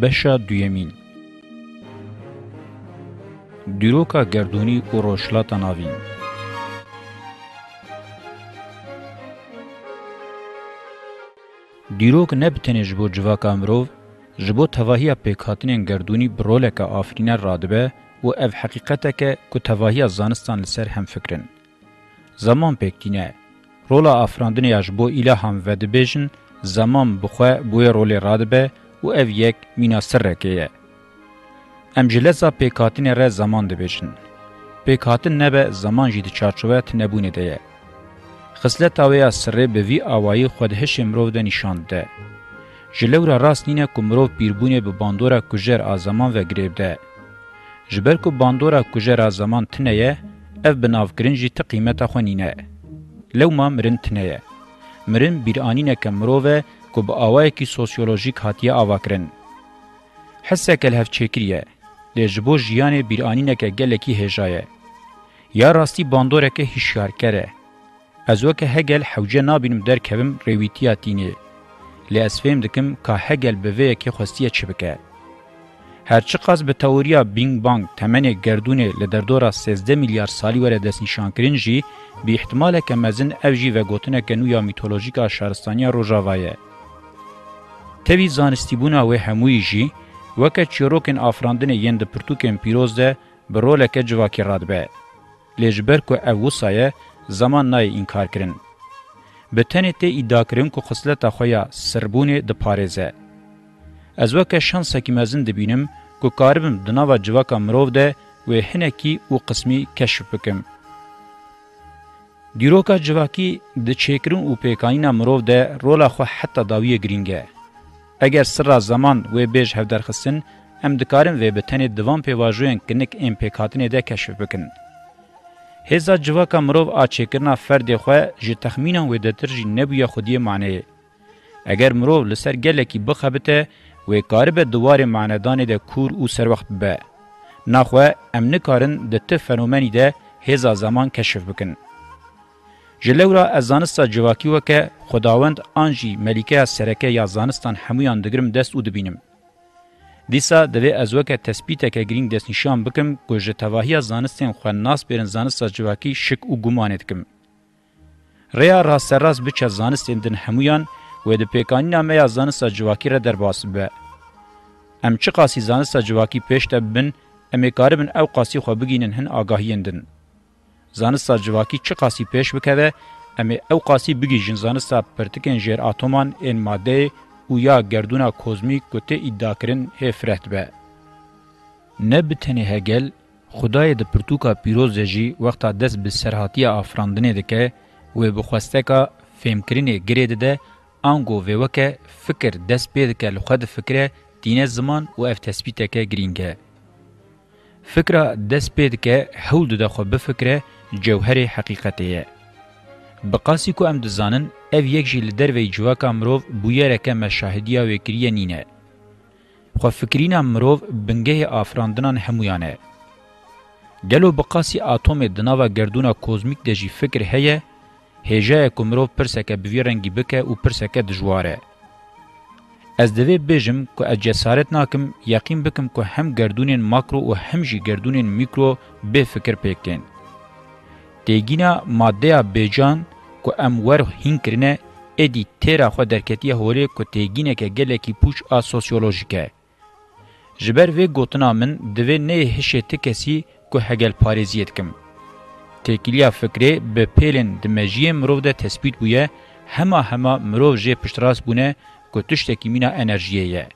بەشە دوێمین دیرۆکە گردردونی و ڕۆژلاتە ناوین دیرۆک نەبتنێژ بۆ جوواکە مرۆڤ ji bo tevahiya pêkhatinên gerdûnî bi roleka afrîner radibe û ev heqîqeteke ku tevahiya zanistan li ser hemfikirin. Zaman pêktîne, rola afrandinê ya ji bo îlahan vedibêjin, zaman bixwe bûye rolê radibe û ev yek mîna sirrekê ye. Em ji leza pêkhatinê re zaman dibêjin. Pêkhatin nebe zaman jî di çarçove tinebûnê de ye. Xisleta wê ya sirrê bi vî awayî xwe di hişê mirov de nîşan de. Ji lewra rast nîne ku mirov pîrbûnê bi bandora kujer a zaman ve girêv de. Ji ber ku bandora kujer a zaman tune ye, ev bi navkirin jî ti qîmeta xwe nîne. Lewma mirin tune ye. Mirin bîranîneke mirov e کو با آوایکی سوسیولوژیک هاتیه آواکرن. حسک الهف چکریه، لجبو جیان بیرانینک گلکی هجایه. یا راستی باندورک هشیار کره. از وک هگل حوجه نابینم در کبم رویتیا تینه. لی از فهم دکم که هگل بوه که خوستیه چبکه. هرچی قاس به تئوریا بینگ بانگ تمنه گردونه لدردورا 13 میلیارد سالی وره دست نشان کرین جی به احتمال که مزن اوجی و گوتنه که نویا میتولوژیکا شهرستانیا روژاوایه. تەوی زانستیبوونا وێ هەموویژی وەکە چیرۆکن ئافراندنە یەن دە پرتوکێن پیرۆزدە بە ڕۆلەکە جواکی ڕادبێ لێژبەر کو ئەو وسایە زەمان نایە ئینکارکردن bi tenê tê îdakirin ku xisleta xwe ya sirbûnê diparêze ez weke şansekî mezin dibînim ku karibim di nava civaka mirov de wê hinekî û qismî keşif bikim dîroka civakî di çêkirin û pêkanîna mirov de rola xwe heta dawiyê giring e اگر سر زمان و بیج هف درخستن ام دکارن و به تنی دوام پیواژوین کنک ام پیکاتنی ده کشف بکن هزا جواکا مرو اچیکرنا فرد خو ج تخمینا و دتر ج نبی خودی معنی اگر مرو لسر گلکی بخبته و کارب دوار معنادان ده کور او سر وخت به نخوه ام نکارن د ته فنومنی ده هزا زمان کشف بکن جلورا از زانستا جواکی وکه خداوند آنجی ملیکه سرکه یا زانستان همویان دگرم دست او دبینم. دیسا دوی از وکه تسبیت که گرینگ دست نشان بکم گوجه تواهی زانستین خواه ناس برن زانستا جواکی شک او گمانت کم. ریا راست راست بچه زانستین دن همویان و د پیکانینا مې زانستا جواکی را درباس به. ام چی قاسی زانستا جواکی پیش تبن امی کاربن او قاسی خو بگینن هن آگاهیندن. زانستا جواکی چه قاسی پیش بکوه امه او قاسی بگیجن زانستا پرتکن جیر آتومان این ماده او یا گردونا کوزمیک گوته ادعا کرن هفرت به. نه بتنی هگل خدای د پرتوکا پیروز جی وقتا دست به سرحاتی آفراندنه دکه و بخواسته که فهمکرین گریده ده انگو و وکه فکر دست بید که لخد فکره دین زمان و اف تثبیت که گرینگه. فکره دست بید که حول ده خو بفکره جوهر حقیقته بقاسی کو ام دزانن اف یک جیل دروی جواکا مروف بویرکه مشاهدیا وکریه نینه خو فکرینا مروف بنگه آفراندنان همویانه گلو بقاسی اتم دناوا گردونا کوزمیک دجی فکر هه هجه کومرو پرسکه بوی رنگی بکه او پرسکه دجواره از دوی بجم که از جسارت ناکم یقین بکم که هم گردونین ماکرو و هم جی گردونین میکرو به فکر پیکتین تیگینا ماده بیجان کو ام ور هین کرنه ادی تیرا خو درکتی هوری کو تیگینه که گله کی پوش ا سوسیولوژیکه جبر و گوتنا من دوی نه هشت کسی کو هگل پاریزیت کم تکیلیا فکری به پلن د مجیه مرو ده تثبیت بویه هما هما مرو جه پشتراس بونه کو تشتکی مینا انرژیه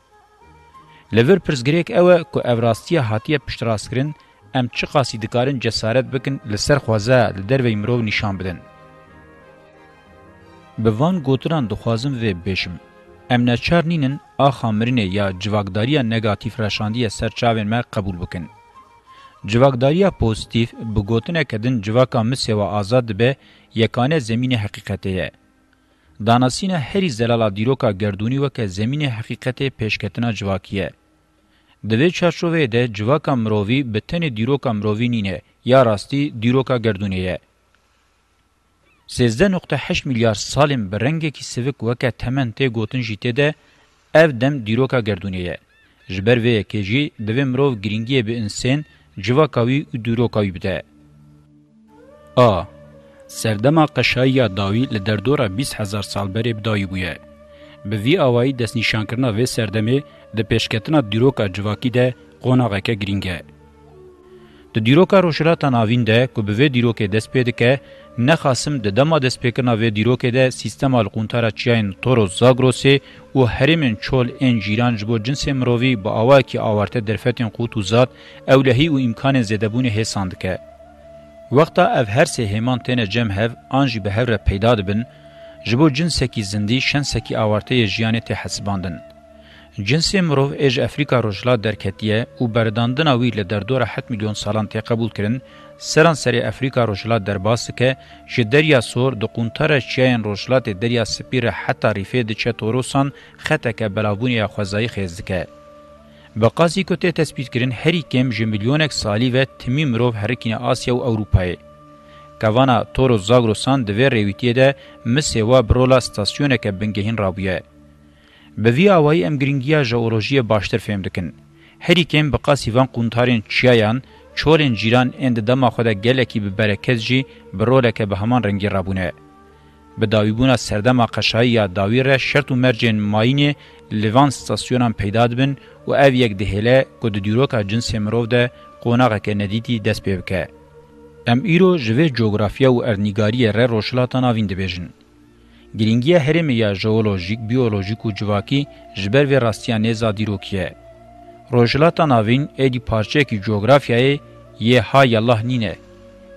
لور پرزگریک اوه کو اوراستی هاتیه پشتراس کرن ام چه خاصی دکارن جسارت بکن لسر خوازه لدروی مرو نشان بدن. به وان گوتران دخوازم و بشم. ام نچار نینن آخا مرینه یا جواگداریا نگاتیف رشاندی سر چاوین ما قبول بکن. جواگداریا پوزیتیف به گوتنه کدن جواکا مسیوا آزاد به یکانه زمین حقیقتیه. داناسینا هری زلالا دیروکا گردونی وکه زمین حقیقت پیشکتنا جواکیه. دوی چارچوبه ده جواکا مرووی به تن دیروکا مرووی نینه یا راستی دیروکا گردونیه. 13.8 میلیارد سالم به رنگه که سوک وکه تمن تی گوتن جیته ده او دم دیروکا گردونیه. جبر وی که جی دوی مروو گرینگیه به انسان جواکاوی و دیروکاوی بده. آ. سردما قشایی داوی لدردورا 20 هزار سال بری بدایی بویه. Bi vî awayî destnîşankirina vê serdemê di pêşketina dîroka civakî de qonaqeke girîng e. Di dîroka rojhilata navîn de ku bi vê dîrokê dest pê dike, nexasim di dema destpêkirina vê dîrokê de sîstema li quntara çiyayên Toros Zagrosê û herêmên çol ên cîran ji bo cinsê mirovî bi awayekî awarte derfetên qût û zat, ewlehî û îmkanên zêdebûnê hêsan dike. Wexta ev her sê hêman têne cem hev, an jî bi hev re peyda dibin, جبو جنسکی زندی شنسکی آوارته جیانه ته حسباندن. جنس مروف اج افریقا روجلا درکتیه او برداندن اوی له در دوره 7 میلیون سالان ته قبول کرن سران سری افریقا روجلا درباس که ش دریا سور د قونتره چین روجلا ته دریا سپیر حتی ریفه د چتوروسان خطه که بلاوونی خوازای خزدکه بقازی کو ته تثبیت کرن هری کم ج میلیونک سالی و تمی مروف هرکینه آسیا او اروپای کوانا تور و زاگروسان دوی رویتیه ده مسیوا برولا ستاسیونه که بنگهین رابیه. به وی آوائی ام گرینگیا جاولوژی باشتر فهم دکن. هری کم بقا سیوان قونتارین چیایان چولین جیران اند دما خوده گلکی به برکز جی برولا که به همان رنگی رابونه. به داویبونا سردما قشایی یا داوی ره شرط و مرجین ماینی لیوان ستاسیونان پیداد بن و او یک دهله که دیروکا جنس مروف ده قوناغه که ندیتی دست ببکه. Em îro ji vê coğrafya û erdnigariyê re roşilata navîn dibêjin. Giringiya herêmê ya jeolojîk, biyolojîk û civakî ji ber vê rastiya nêza dîrokî ye. Rojilata navîn êdî parçeyekî coğrafyayê yê ha yallah nîne.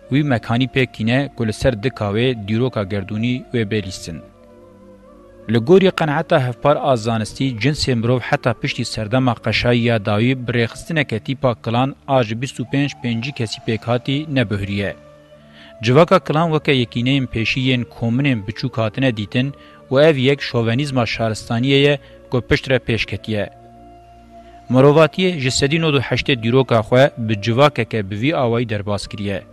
Wî mekanî pêk tîne ku li ser dikawê dîroka gerdûnî wê berîstin. لګوري قناعت هفپار آزانستی جنس مرو حتی پشتي سردما قشای داوی برخستنه کتی پا کلان آج 25 پنجی کسی پیکاتی نبهریه جواکا کلان وکه یقینیم پیشیین کومنیم بچوک هاتنه دیتن و او یک شوونیزما شهرستانیه کو پشتره پیشکتیه مروواتی جسدی نو دو هشت دیروکا خو به جواکه که بوی آوای درباس کریه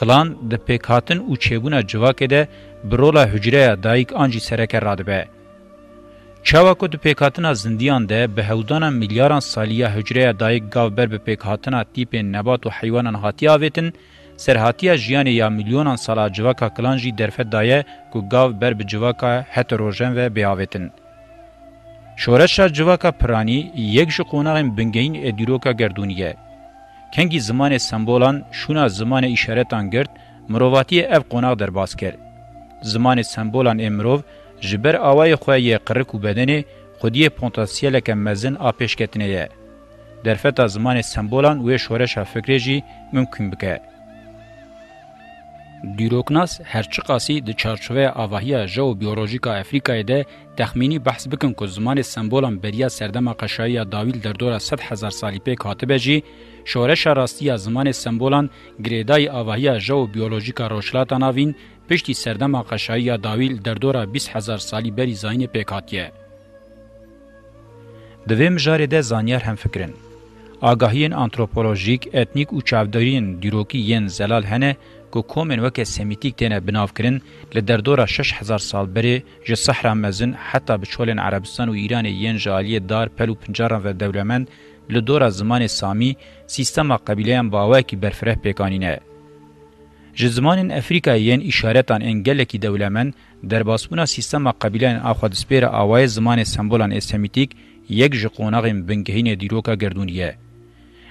کلان د پیکاتن او چهبونه جواکه ده برولا حجره دایک آنجی سرکه رادبه. چاوکو د پیکاتنا زندیان ده به هودانا میلیاران سالیه حجره دایک گاو بر به پیکاتنا تیپ نبات و حیوانان هاتی آویتن، سرهاتیه جیان یا میلیونان سالا جواکا کلانجی درفت دایه که گاو بر به جواکا هتروژن و بیاویتن. شورشا جواکا پرانی یک جقوناغین بنگین ادیروکا گردونیه. کنگی زمان سمبولان شونا زمان اشارتان گرد مروواتی اف قوناغ در باز کرد. زمان سمبولان امروف جبر آوای خواه یه قرک و بدنه خودی پونتاسیل که مزن آپیش کتنه یه. درفتا زمان سمبولان و شورش فکری جی ممکن بکه. دیروکناس هرچی قاسی د چارچوه آواهی جو بیولوژیکا افریقای ده تخمینی بحث بکن که زمان سمبولان بریا سردم قشایی داویل در دور 100 هزار سالی پیک هاتبه جی شورش راستی زمان سمبولان گریدای آواهی جو بیولوژیکا روشلاتاناوین پشتی سردما قشایی داویل در دورا 20000 سالی بری زاین پکاتیه دویم جاره ده زانیار هم فکرن آگاهیین آنتروپولوژیک اتنیک او چاودارین دیروکی یین زلال هنه کو کومن وک سمیتیک تنه بناو کرن ل در دورا 6000 سال بری ج صحرا مزن حتی بچولن عربستان و ایران یین جالی دار پلو پنجارن و دولمن ل دورا زمان سامی سیستم قبیله ام باوکی برفره پکانینه ji zimanên Efrîkayê yên îşaretan ên gelekî dewlemen derbasbûna sîstema qebîleyên a xwedîspêra awayê zimanê sembolan êsemîtîk yek ji qonaxên bingehînê dîroka gerdûn ye.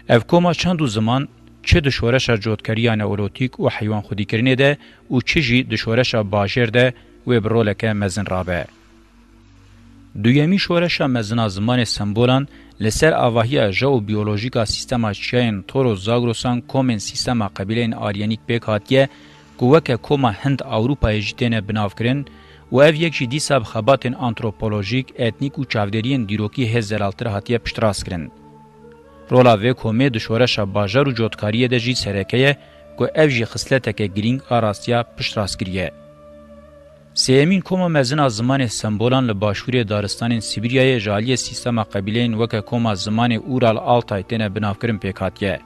Ev koma çand û ziman çi di şoreşa cotkeriya neolotîk û heywan xwedîkirinê de û çi jî di şoreşa bajêr de wê bi roleke mezin rabe. Duyemî şoreşa mezina zimanê sembolan لسر آواهیا جو بیولوژیکا سیستما چین تورو زاگروسان کومن سیستما قبیلین آریانیک بیک هاتیه گوکه کوما هند اوروپای جتنه بنافکرین و اف یک جدی سب خباتن آنتروپولوژیک اتنیک و چاودرین دیروکی هزرالتر هاتیه پشتراس کرن رولا و کومه د شورش باجر و جوتکاری د جی سرکه کو اف جی خصلتکه گرینگ آراستیا پشتراس کریه سیمین کومه مزنا زمان سمبولان له باشوری دارستان سیبریای جالی سیستم قبیلین وک کومه زمان اورال آلتای تنه بنافکرین پیکاتیه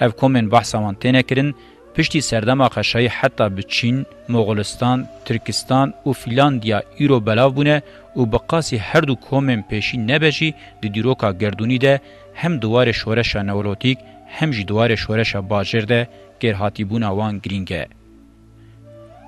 اف کومن بحثوان تنه کرین پشتی سردما قشای حتی به چین، مغولستان، ترکستان او فیلاندیا ایرو بلاو بونه او بقاسی هر دو کومن پیشی نبجی دی دیروکا گردونی ده هم دوار شورش نولوتیک هم جی دوار شورش باجر ده گرهاتی بونه وان گرینگه.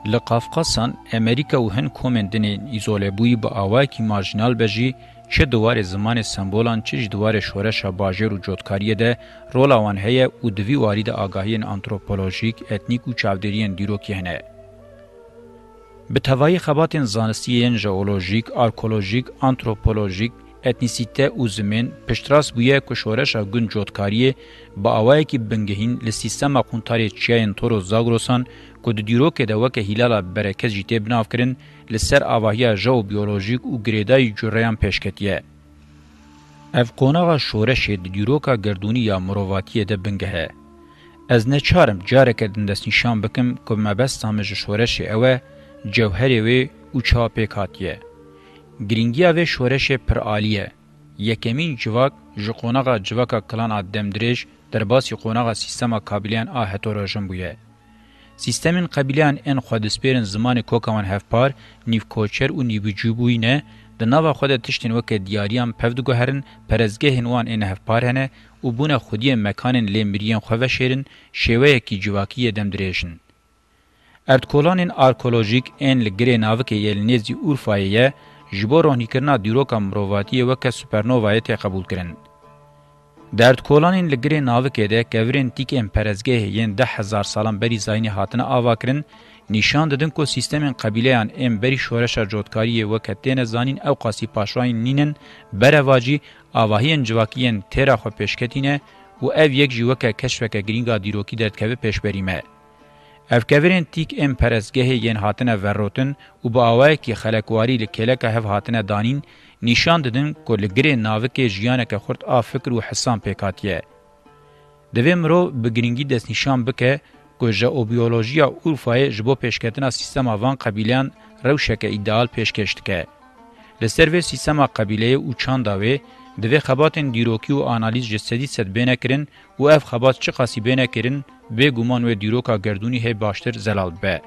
لە قافقاسان ئەمریکا و هەن کۆمێندنێن ئیزۆلێبووی بە ئاواکی ماژینال بەژی چه دوارێ زمانێ سمبۆلان چش دوارێ شۆرەشە باژێر و جۆتکاریەدە ڕۆڵاوان هەیە و دوی واریدە ئاگاهیان ئانترۆپۆلۆژیک ئەتنیک و چاودێریان دیرۆکی هەنێ. بتەوای خەباتێن زانستیەن ژەۆلۆژیک، ئارکۆلۆژیک، ئانترۆپۆلۆژیک، اتنیسیته او زمین پشتراس بویه که شورشا گون جوتکاریه با آوائه که بنگهین لسیستما قونتاری چیاین تورو زاگروسان که دو دیروکه ده وکه هلالا برکز جیته بناف کرن لسر آواهیا جو بیولوژیک و گریدای جوریان پیشکتیه. اف قوناغا شورش د دیروکا گردونی یا مرواتیه ده بنگهه. از نچارم جارک دندست نشان بکم که مبست همه شورش اوه جوهره و او چاپه کاتیه. گرینگیا و شورش پرآلیه یکمین جواک ji qonağa civaka kilana demdirêj derbasî qonağa sîstema kabîliyan a hetorojin bûye. Sîstemên qebîliyan en xwedespêrin zimanê koka wan hevpar, nîvkoçer û nîbicûbûyîne, di nava xwe de tiştên weke diyariyan pev digoherin, perezgehên wan ên hevpar hene û bûna xudiyên mekanên lêmiriyên xwe veşêrin, şêweyekî civakiyê demdirêjin. Erdkolanên arkeolojîk ên li girê navikê yelnêzî Urfayê ye, جبو رونیکرنا دیروکا مروواتی وک سوپرنووای ته قبول کرن درد کولانین لګری ناوکې ده کورین تیک امپرزګه یین 10000 سالان بری زاینی هاتنه اواکرین نشان ددن کو سیستمین قبیلهان ام بری شورش جوتکاری وکتین زانین او قاسی پاشوین نینن برواجی اواهین جواکین تیرا خو پیشکتینه و او یک جوکه کشفکه گرینگا دیروکی درد کوي پیشبریمه اف کورین تیک ام پرسگه یین هاتنه وروتن او با اوای کی خلکواری لکلک هف هاتنه دانین نشان ددن کولګری ناوک ژیانه که خرد ا فکر او حسان پکاتیه دویم رو بگرینگی دست نشان بکه که ژئوبیولوژیا اورفای جبو پیشکتنا سیستم وان قبیلان روشک ایدال پیشکشت که لسروی سیستم قبیله او چانداوی دوی خباتن دیروکی و آنالیز جسدی ست بینه کرن و اف خبات چه خاصی بینه کرن به گمان و دیروکا گردونی هی باشتر زلال به.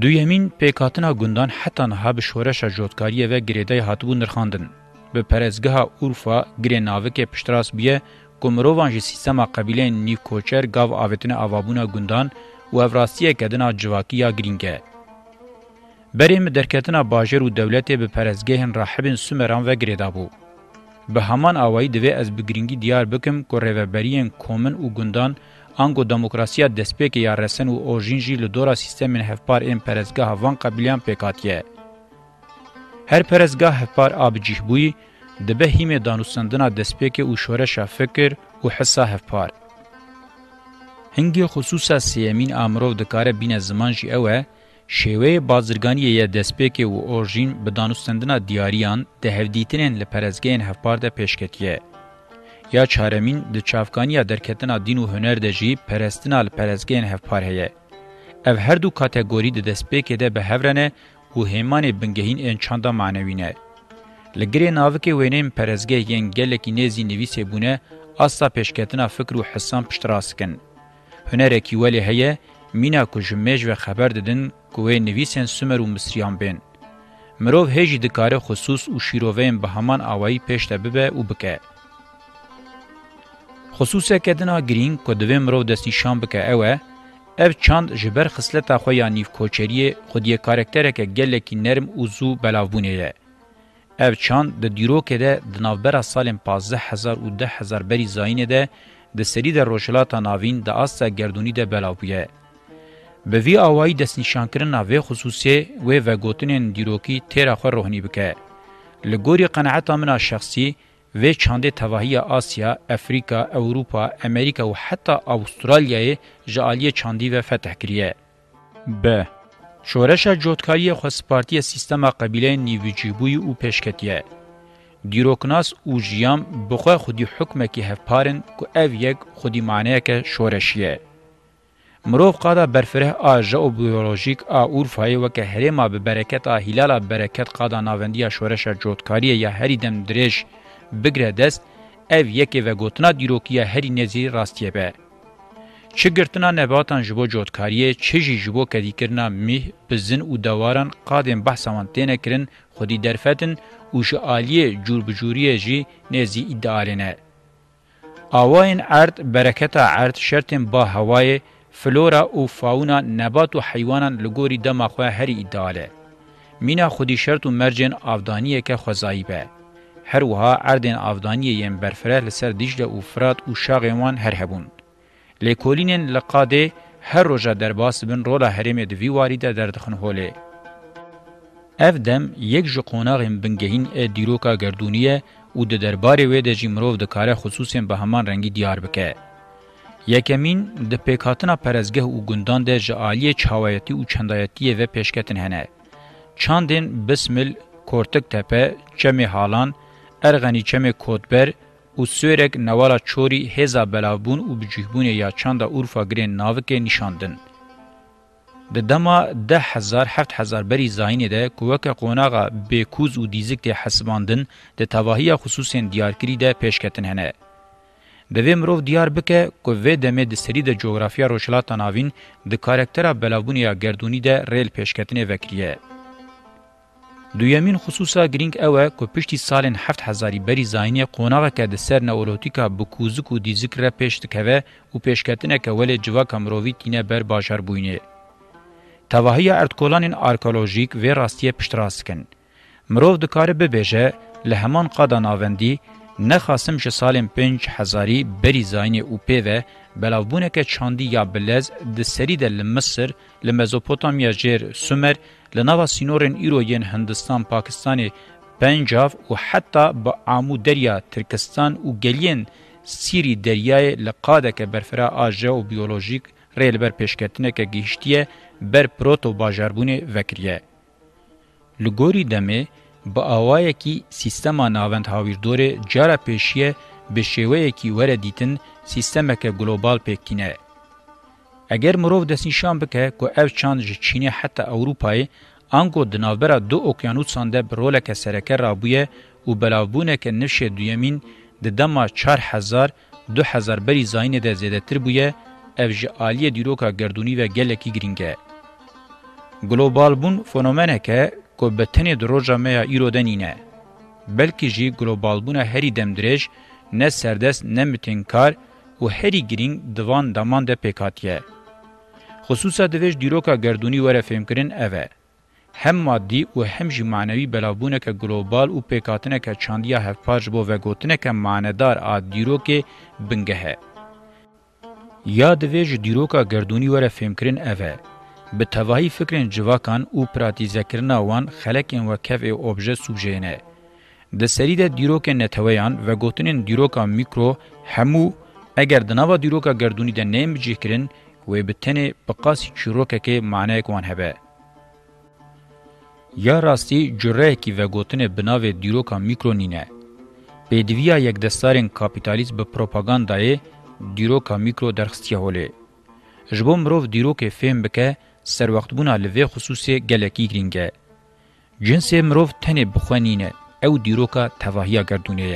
دویمین پیکاتنا گندان حتی نها به شورش جوتکاری و گریده هاتبو نرخاندن. به پرزگاه اورفا گری ناوک پشتراس بیه گمروان جی سیستما قبیله نیکوچر گاو آوتن آوابونا گندان و افراسیه کدنا جواکی یا گرینگه. بریم درکتنا باجر و دولت به پرزگهن راحبین سومران و گریده بود. به همان اوایی دوی از بگرینگی دیار بکم که ریوبریین کومن و گندان انگو دموکراسیا دسپیک یا رسن و اوژین جی لدورا سیستمین هفپار این پرزگاه هوان قبیلیان پیکاتیه. هر پرزگاه هفپار آب جیهبوی دبه هیم دانوستندنا دسپیک و شورش فکر و حسا هفپار. هنگی خصوصا سیمین آمرو دکاره بین زمان جی اوه شێوەیە بازرگانیە دەستپێکێ و ئۆژین بە دانوستندنا دیاریان دە هەفدیتنێن لە پەرزگەیەن هەفپاردە پێشکەتیە. یا چارەمین د چاافکانیا دەرکەتنا دین و هەنەر دەژی پەرستنا لە پەرزگەیەن هەفپار هەیە. ئەو هەردوو کاتەگۆری دە دەستپێکێدە بە هەورەنە و هێمانێ بنگەهین ئێن چاندا مانەوینە. لە گرێ ناوکێ وێنێن پەرزگەی یەن گەلێکی نێزی نویسێ بوونە ئاستا پێشکەتنا فکر و حسان پشتڕاستکن. هەنەرێکی وەلێ هەیە مینا کوژمێژ وە خەبەر ددن کو وی نویسن سومر و مصریان بین مرو هجی د کار خصوص او شیروین به همان اوایی پشت به او بکه خصوصا کدنا گرین کو دوی مرو د نشان بکه اوه اف چاند جبر خصلت خو یا نیف کوچری خودی کاراکتر که گله کی نرم او زو بلاوونه اف چاند د دیرو کده د نوبر سالم 15000 او 10000 بری زاینه ده د سری د روشلاتا ناوین د اسا گردونی ده بلاویه به وی اوای د نشانکرن ناوې خصوصي و و ګوتنین دیروکی تیر اخو روحنی بکه لګوري قناعت امنا شخصي و چاندې توهیه آسیا، افریقا، اوروپا، امریکا او حتی اوسترالیا جالیه چاندی و فتح کریه. ب. شورش جوتکاری خسپارتی سیستم قبیله نیویجیبوی او پیشکتیه. دیروکناس او جیام بخواه خودی حکمه که هفپارن که او یک خودی معنیه که شورشیه. مرۆڤ قادا بەرفرێ ئاژە و بیۆلۆژیک ئا ئورفایی وەکە هەرێما بە بەرەکەت ئا هیلالا بەرەکەت قادا ناوەندیە شۆرەشە جۆتکاریە یا هەری دەم درێژ بگرە دەست ئەو یەکێ ڤەگوتنا دیرۆکیە هەری نێزی ڕاستیە بە. چ گرتنا نەباتان ji bo cotkariyê çijî ji bo kedîkirina mih bizin û dewaran qadên behsaman têne kirin xwedî derfetin û ji aliyê cûrbicûriyê jî nêzî îdealêne. Awayên erd bereketa erd şertên ba hewayê فلورا او فاونا نبات و حیوانان لګوري د مخه هرې اداله مینا خودی شرط و مرجن افدانیه که خزایبه هر وها اردن افدانیه یم برفره لسر دیجله او فرات او شاغمان هر هبون لیکولینن لقاده هر روژه در باس بن رولا هرم دوی واریده در دخن هوله اف دم یک جو قوناغم بنگهین ا دیروکا گردونیه او د دربارې وې د جمرو د کاره خصوصا به همان رنگي دیار بکه یکمین د پیکاتنا پرزګه او ګوندان د جالی چاوایتی او چندایتی و پیشکتن هنه چاندین بسمل کورتک تپه چمی حالان ارغنی چمی کودبر او سورک نوالا چوری هزا بلاوبون او بجهبون یا چاندا اورفا گرین ناوک نشاندن د دما 10000 7000 بری زاینه ده کوک قوناغه بیکوز او دیزک ته حسباندن د توهیه خصوصین دیارکری ده پیشکتن هنه د وی مرو دیار بکه کو و د مې د سری د جغرافیا روشلاتا ناوین د کاراکټره بلاوبونیا ګردونی د ریل پیشکتنې وکړي دویمین خصوصا گرینگ اوه کو پشتی سالن 7000 بری زاینی قوناغه که د سر نورولوتیکا بکوزکو دی ذکر پشت کوي او پیشکتنه کول جوا کمرووی تینه بر باشار بوینه تواهی اردکولانین آرکولوژیک و راستیه پشتراسکن مرو د کار به بهجه له همان قادا ناوندی نخواستم ژ سالم 5000 بری زاین او پی و بلاوبونه که چاندی یا بلز د سری د مصر ل مزوپوتامیا جیر سومر ل نوا سینورن ایروین هندستان پاکستان پنجاب او حتی با عامو دریا ترکستان او گلین سیری دریای لقاده که برفرا آجه و بیولوژیک ریل بر پیشکتنه که گیشتیه بر پروتو باجربونه وکریه. لگوری دمه با آوایکی سیستما ناوند هاویردور جارا پیشیه به شێوەیەکی وەرە دیتن سیستەمەکە گلۆبال پێکینە. ئەگەر مرۆڤ دەستنیشان بکە کۆ ئەو چاند ji چینە حتا ئەوروپایە ئانگۆ دناوبەرە دو ئۆکیانوساندە برۆلەکە سەرەکە رابووە و بەلاوبوونەکە نفشێ دویەمین ددەما 4هزار بەری زینەدە زێدەتر بووە ئەو ji عالیە دیرۆکە گردردونی وە گەلێکی گرنگە. گلۆبال بوون فۆنۆمەنەکە کو به تنه دروجا میا ایرودنینه بلکې جی ګلوبالبونه هری دمدرج نه سردس نه متینکار او هری ګرینګ دوان دمان د پکاتیه خصوصا د ویج دیروکا ګردونی وره فهم کرین اوه هم مادی او هم جی معنوی بلابونه که گلوبال او پیکاتنه که چاندیا هفپاج بو و گوتنه که ماندار آد دیرو که بنگه هه. یا دویج دیرو که گردونی وره فهم کرین اوه. به توهی فکرین جواکان او پراتیزکرنا وان خلکین و کف او اوبژه سوبژینه د سری د دیروک نتویان و گوتنین دیروکا میکرو همو اگر دناوا دیروکا گردونی د نیم جیکرین و به تنه بقاس چروکه کې معنی کوان هبه یا راستی جره کی و گوتنه بناوی دیروکا میکرونینه پدویا یک دستارین کاپیتالیسم به پروپاگاندای دیروکا میکرو درخستیه هوله ژبوم روف دیروکه فهم بکه سروقتبونا لوی خصوصی گلکی گرینگه. جنس مروف تنه بخوانینه او دیروکا تواهیا گردونه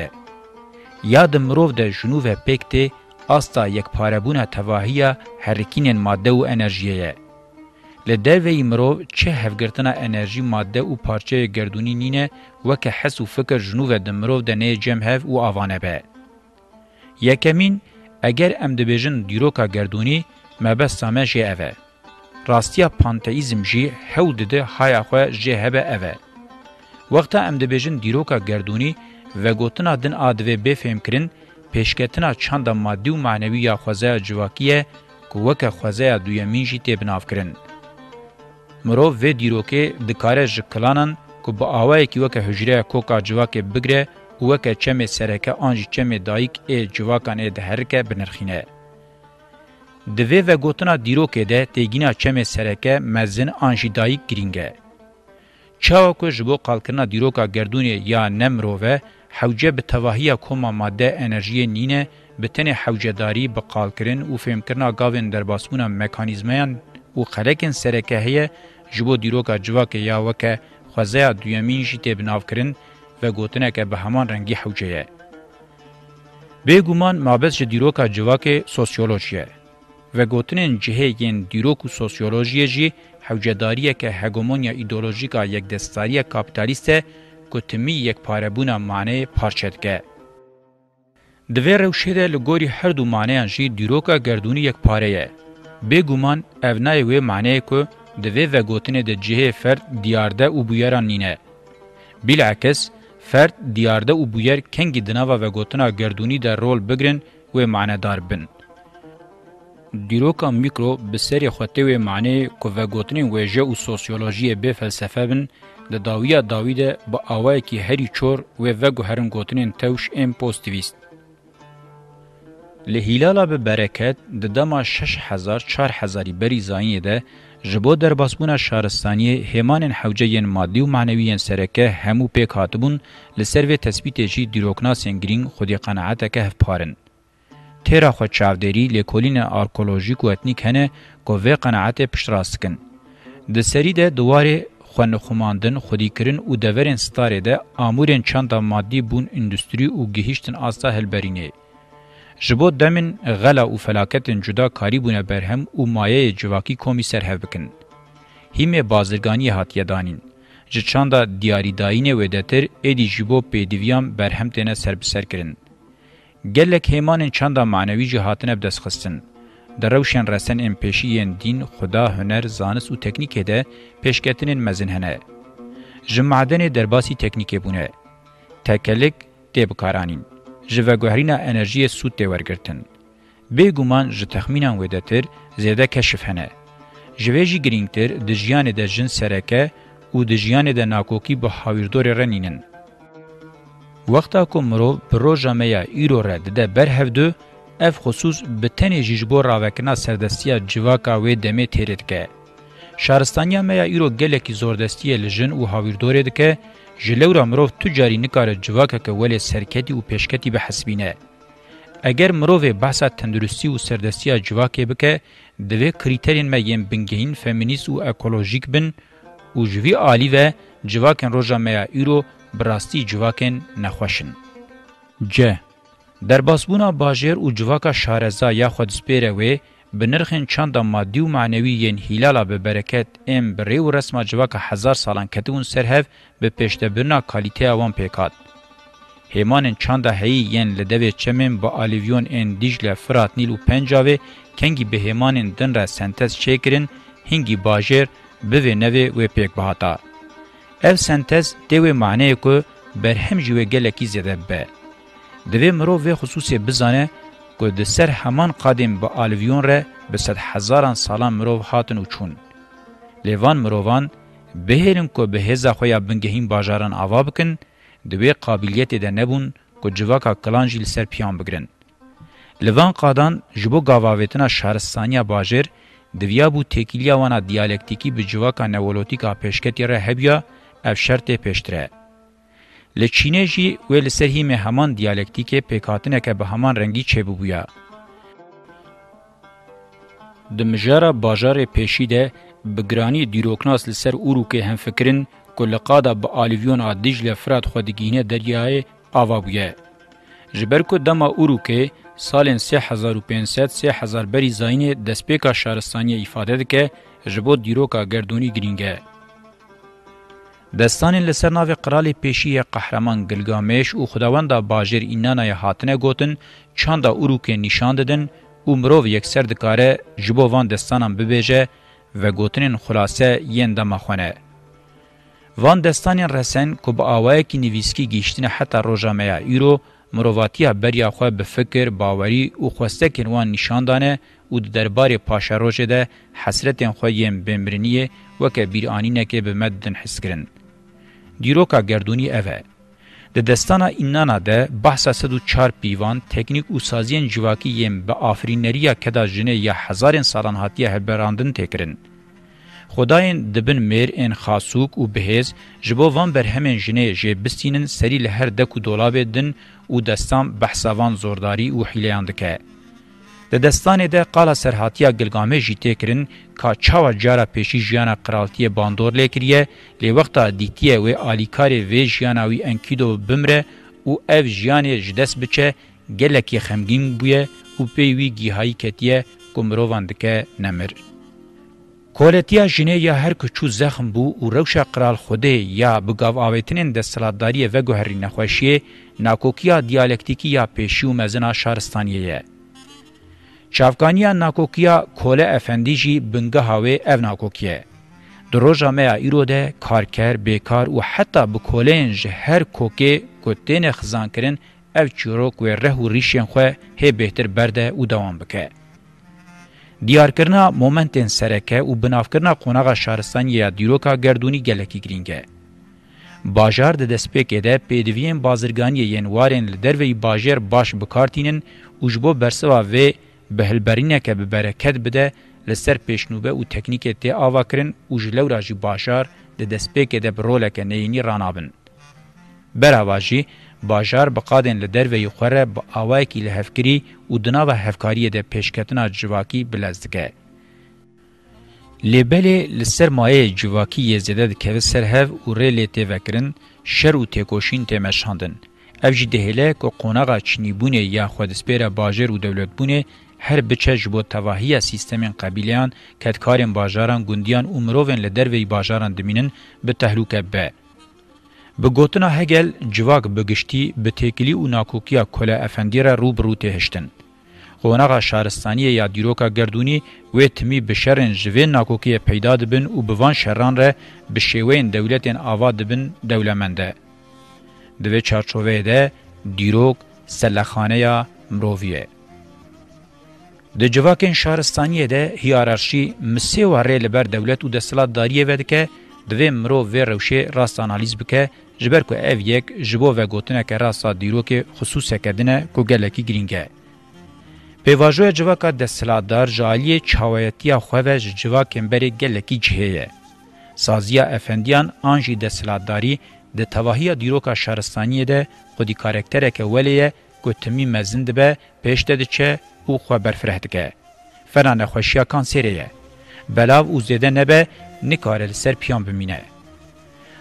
یاد مروف ده جنوب پکته آستا یک پاربونا تواهیا هرکین ماده و انرژیه. لدوی مروف چه هفگرتنا انرژی ماده و پارچه گردونی نینه وکه حس و فکر جنوب ده مروف ده نه جمع هف و آوانه به. یکمین اگر ام دبیجن دیروکا گردونی مبست سامه شه اوه. راستیا پانتئیزم جی هو دده هایا خو جه هبه اوه وقتا ام دبیجن دیروکا گردونی و گوتنا دن آدوه بفهم کرن پیشکتنا چند مادی و معنوی یا خوزه جواکیه که وکه خوزه دویمین جی تیبناف کرن. مرو و دیروکه دکاره جکلانن که با آوه که وکه حجره کوکا جواکه بگره وکه چمه سرکه آنجی چمه دایک ای جواکان ای دهرکه بنرخینه. د وی و ګوتنا دیروکې ده تګینا چمه سرهکه مزن انجیدای گرینګه چاو کو جبو قالکنا دیروکا گردونی یا نمروه حوجه به تواهی کوما ماده انرژی نینه به تن حوجداری به قالکرین او فهمکرنا گاوین درباسونا مکانیزمیان او خلکن سرهکه هه جبو دیروکا جواکه یا وکه خوازه دویمین جیته بنافکرین و ګوتنه که به همان رنگی حوجه بیگومان مابز دیروکا جواکه سوسیولوژیه و گوتنین جهیین دیروک و سوسیولوژی جی حوجداریه که هگمونیا ایدولوژیکا یک دستاریه کابیتالیسته کتمی یک پاربونا معنی پارچتگه. دوی روشه ده لگوری هر دو معنیان جی دیروکا گردونی یک پاره یه. بگومان اونای وی معنی که دوی و گوتنه ده جهه فرد دیارده و بویران نینه. بلعکس، فرد دیارده و بویر کنگی دناوا و گوتنا گردونی ده رول بگرن و معنی دار بن. دیروکا میکرو به سری خوته و معنی کو وګوتنی ویژه او سوسیولوژي به فلسفه بن د داویا داوید با اوای کی هری چور و وګو هرن ګوتنین توش ام پوزټیویست له هلاله به برکت د دما 6000 4000 بری زاین ده جبو در باسبونه شارستانی همان حوجه مادی و معنوی سرکه همو پیک هاتبون لسروی تثبیت جی دیروکناسین گرین خودی قناعت که هفپارن. تیرا خو چاودێری لێکۆلینە ئارکۆلۆژیک و ئەتنیک هەنێ کۆ vê قەنەعەتێ پشتڕاستکن di serî de diwarê xwenixumandin xwedîkirin û deverên starê de amûrên çanda maddî bûn îndûstrî û gihîştin asta hilberînê ji bo demên xela û felaketên cuda karî bûne berhem û mayeyê civakî komî serhev bikin hîmê bazirganiyê hatiye danîn ji çanda diyarîdayînê wê detir êdî ji bo pêdiviyan berhem têne serbiserkirin گلک هیمانین چنده معنوی جهاتنه بدسخستن. در روشن رسن ام پیشیین دین، خدا، هنر، زانس و تکنیکه ده پیشکتنین مزن هنه. جمعدن درباسی تکنیکه بونه. تکلک دی بکارانین. جوگوهرین انرژی سود دی ورگرتن. بیگومان ژ تخمینان ودتر زیاده کشف هنه. جویجی گرینگتر د ژیان د جن سرهکه او د ژیان د ناکوکی به حاویردور رنینن. وقتا کو مرو پروژه میا ایرو رد ده بر هفدو اف خصوص به تنه جیجبو راوکنا سردستیا جواکا و دمه تیرید که. شارستانیا میا ایرو گلکی زوردستی لجن و هاویردوره ده که جلورا مروف تجاری نکار جواکا که ولی سرکتی و پیشکتی به حسبینه. اگر مروف بحثا تندرستی و سردستیا جواکی بکه دوی کریترین میم بنگهین فمینیست و اکولوژیک بن و جوی آلی و جواکن روژا میا ایرو براستی جواکن نخوشن. ج. در باسبونا باجر و جواکا شارزا یا خود سپیره وی بنرخن چند مادی و معنوی ین هلالا به برکت ام بری و رسم جواکا هزار سالان کتون سرهف به پیشته برنا کالیته اوان پیکات. همان چند هایی ین لدوی چمن با آلیویون ان دیجل فرات نیل و پنجاوه کنگی به همان دن را سنتز چکرن هنگی باجر به نوی و پیک بهاتا. ev sentez dewê maneyê ku berhem ji wê gelekî zêde be. Divê mirov vê xusûsê bizane ku di ser heman qadên bi alivyon re bi sed hezaran salan mirov hatin û çûn. Lêvan mirovan bihêlin ku bi hêza xwe ya bingehîn bajaran ava bikin, di wê qabiliyetê de nebûn ku civaka kilan jî li ser piyan bigirin. Li van qadan ji bo gavavetina şaristaniya bajêr, divya bû têkiliya wana diyalektîkî bi civaka newolotîka pêşketî re hebûya اف شرطه پیشتره. لچینه جی ویل سرهیم همان دیالکتیک پیکاتنه که به همان رنگی چه ببویا. دمجاره باجار پیشی ده بگرانی دیروکناس لسر اورو که هم فکرن کلقادا با آلیویون آدیج لفراد خودگینه دریای آوا بویه. جبر کو دما اورو که سالن 3500 3000 بری زاینه دسپیکا شارستانی ifade دکه جبو دیروکا گردونی گرینگه. دستان لسر ناوی قرال پیشی قهرمان گلگامش او خداوند باجر اینانای هاتنه گوتن چاندا اروک نشان ددن او مرو یک سر دکاره جبو وان دستانم ببیجه و گوتنین خلاصه یند مخونه وان دستانین رسن کو با اوای کی نویسکی گیشتن حتی روجامیا ایرو مرواتیا بریا خو به فکر باوری او خواسته کین وان نشان دانه او د دربار پاشا روجه ده حسرتن خو یم بمرنیه وک بیرانی نه کې به مدن حس کرن دیروکا گردونی اوه د دستانا اینانا ده بحثا سدو چار پیوان تکنیک و سازین جواکی یم به آفرینریا کدا جنه یا هزارین سالان هاتیه هبراندن تکرن. خداین دبن میر ان خاصوک و بهز جبو وان بر همین جنه جه بستینن سری لهر دکو دولاب دن و دستان بحثاوان زورداری و حیلیان دکه. د دستانې د قاله سرحاتیا گلګامې جې تکرین کا چاوا جارا پېشي ژیانه قرالتی باندور لیکریه لی وخت دیتیه و الیکاری و ژیانه وی انکیدو بمره او اف ژیانه جدس بچه ګلکی خمګین بوې او پی وی گیهای کتیه کومرووان دکه نمر کولتیا جنه یا هر کچو زخم بو او روشا قرال خوده یا بگاو آویتنین دستلاتداری و گوهرین نخوشیه ناکوکیا دیالکتیکی یا پیشی و مزنا شارستانیه شافکانیا ناکوکیا کوله افندی جی بنگه هاوی او ناکوکیه. دروژا میا ایرو ده کارکر بیکار و حتی بکولین جه هر کوکه کتین خزان کرن او چیروک و ره و ریشین خواه هی بهتر برده و دوام بکه. دیارکرنا مومنتین سرکه و بنافکرنا قوناغا شارستان یا دیروکا گردونی گلکی گرینگه. باجار د دسپېکې ده پېدویین بازرګان یې ینوارن لدروی باجر باش بکارتینن او جبو برسوا و بهلبرینەکە ببەرەکەت بدە لەسەر پێشنوبە و تەکنیکێت تێ ئاواکردن و ژ لەو ڕژی باشار لە دەستپێکێ دە بڕۆلەکە نەینی ڕنابن. بەراواژی باژار بقادێن لە دەروێی خوێرە بە ئاوایەکی لە هەفکری و دناوە هەفکاریە دە پێشکەتنا جواکی بلەزدگە. لێبەلێ لەسەر مایەیە جواکی یێزیدە دکەوێت سەر هەف و ڕێ لێ تێڤەکردن شەر و تێکۆشین تێمەشاندن. ئەو جی دەهێلە کۆ قۆناغا چنیبوونێ یا خودسپێرە باژێر و دەولەتبوونێ هر بچج بو تواهی سیستمین قبیلیان کتکارین باجاران گوندیان و مروین لدروی باجاران دمینن به تحلوک به. به گوتنا هگل جواک بگشتی به تکلی و ناکوکیا کلا افندی را رو برو تهشتن. قوناغا شارستانی یا دیروکا گردونی و تمی به شرن جوه ناکوکی پیدا دبن و بوان شران را به شیوین دولتین آوا دبن دولمنده. دوی چارچوه ده دیروک سلخانه یا مروویه. د جواکن شهرستانیه ده هیرارشی مسی و ری لبر دولت او د سلطنت داریه ودکه د ویم رو و روشه راست انالیز بکه جبر کو اف یک جبو و گوتنه که راست دیرو که خصوص کدنه کو گلکی گرینگه پیواژو جواکا د سلطنت دار جالی چاویتی خو و جواکن بری گلکی جهه سازیا افندیان انجی د سلطنت داری د توهیه دیرو کا شهرستانیه ده خودی کاراکتره که ولیه کو تمی مزند به پیش دده چه û xwe berfireh dike. Fena nexweşiya kanserê ye. Belav û zêde nebe nikare li ser piyan bimîne.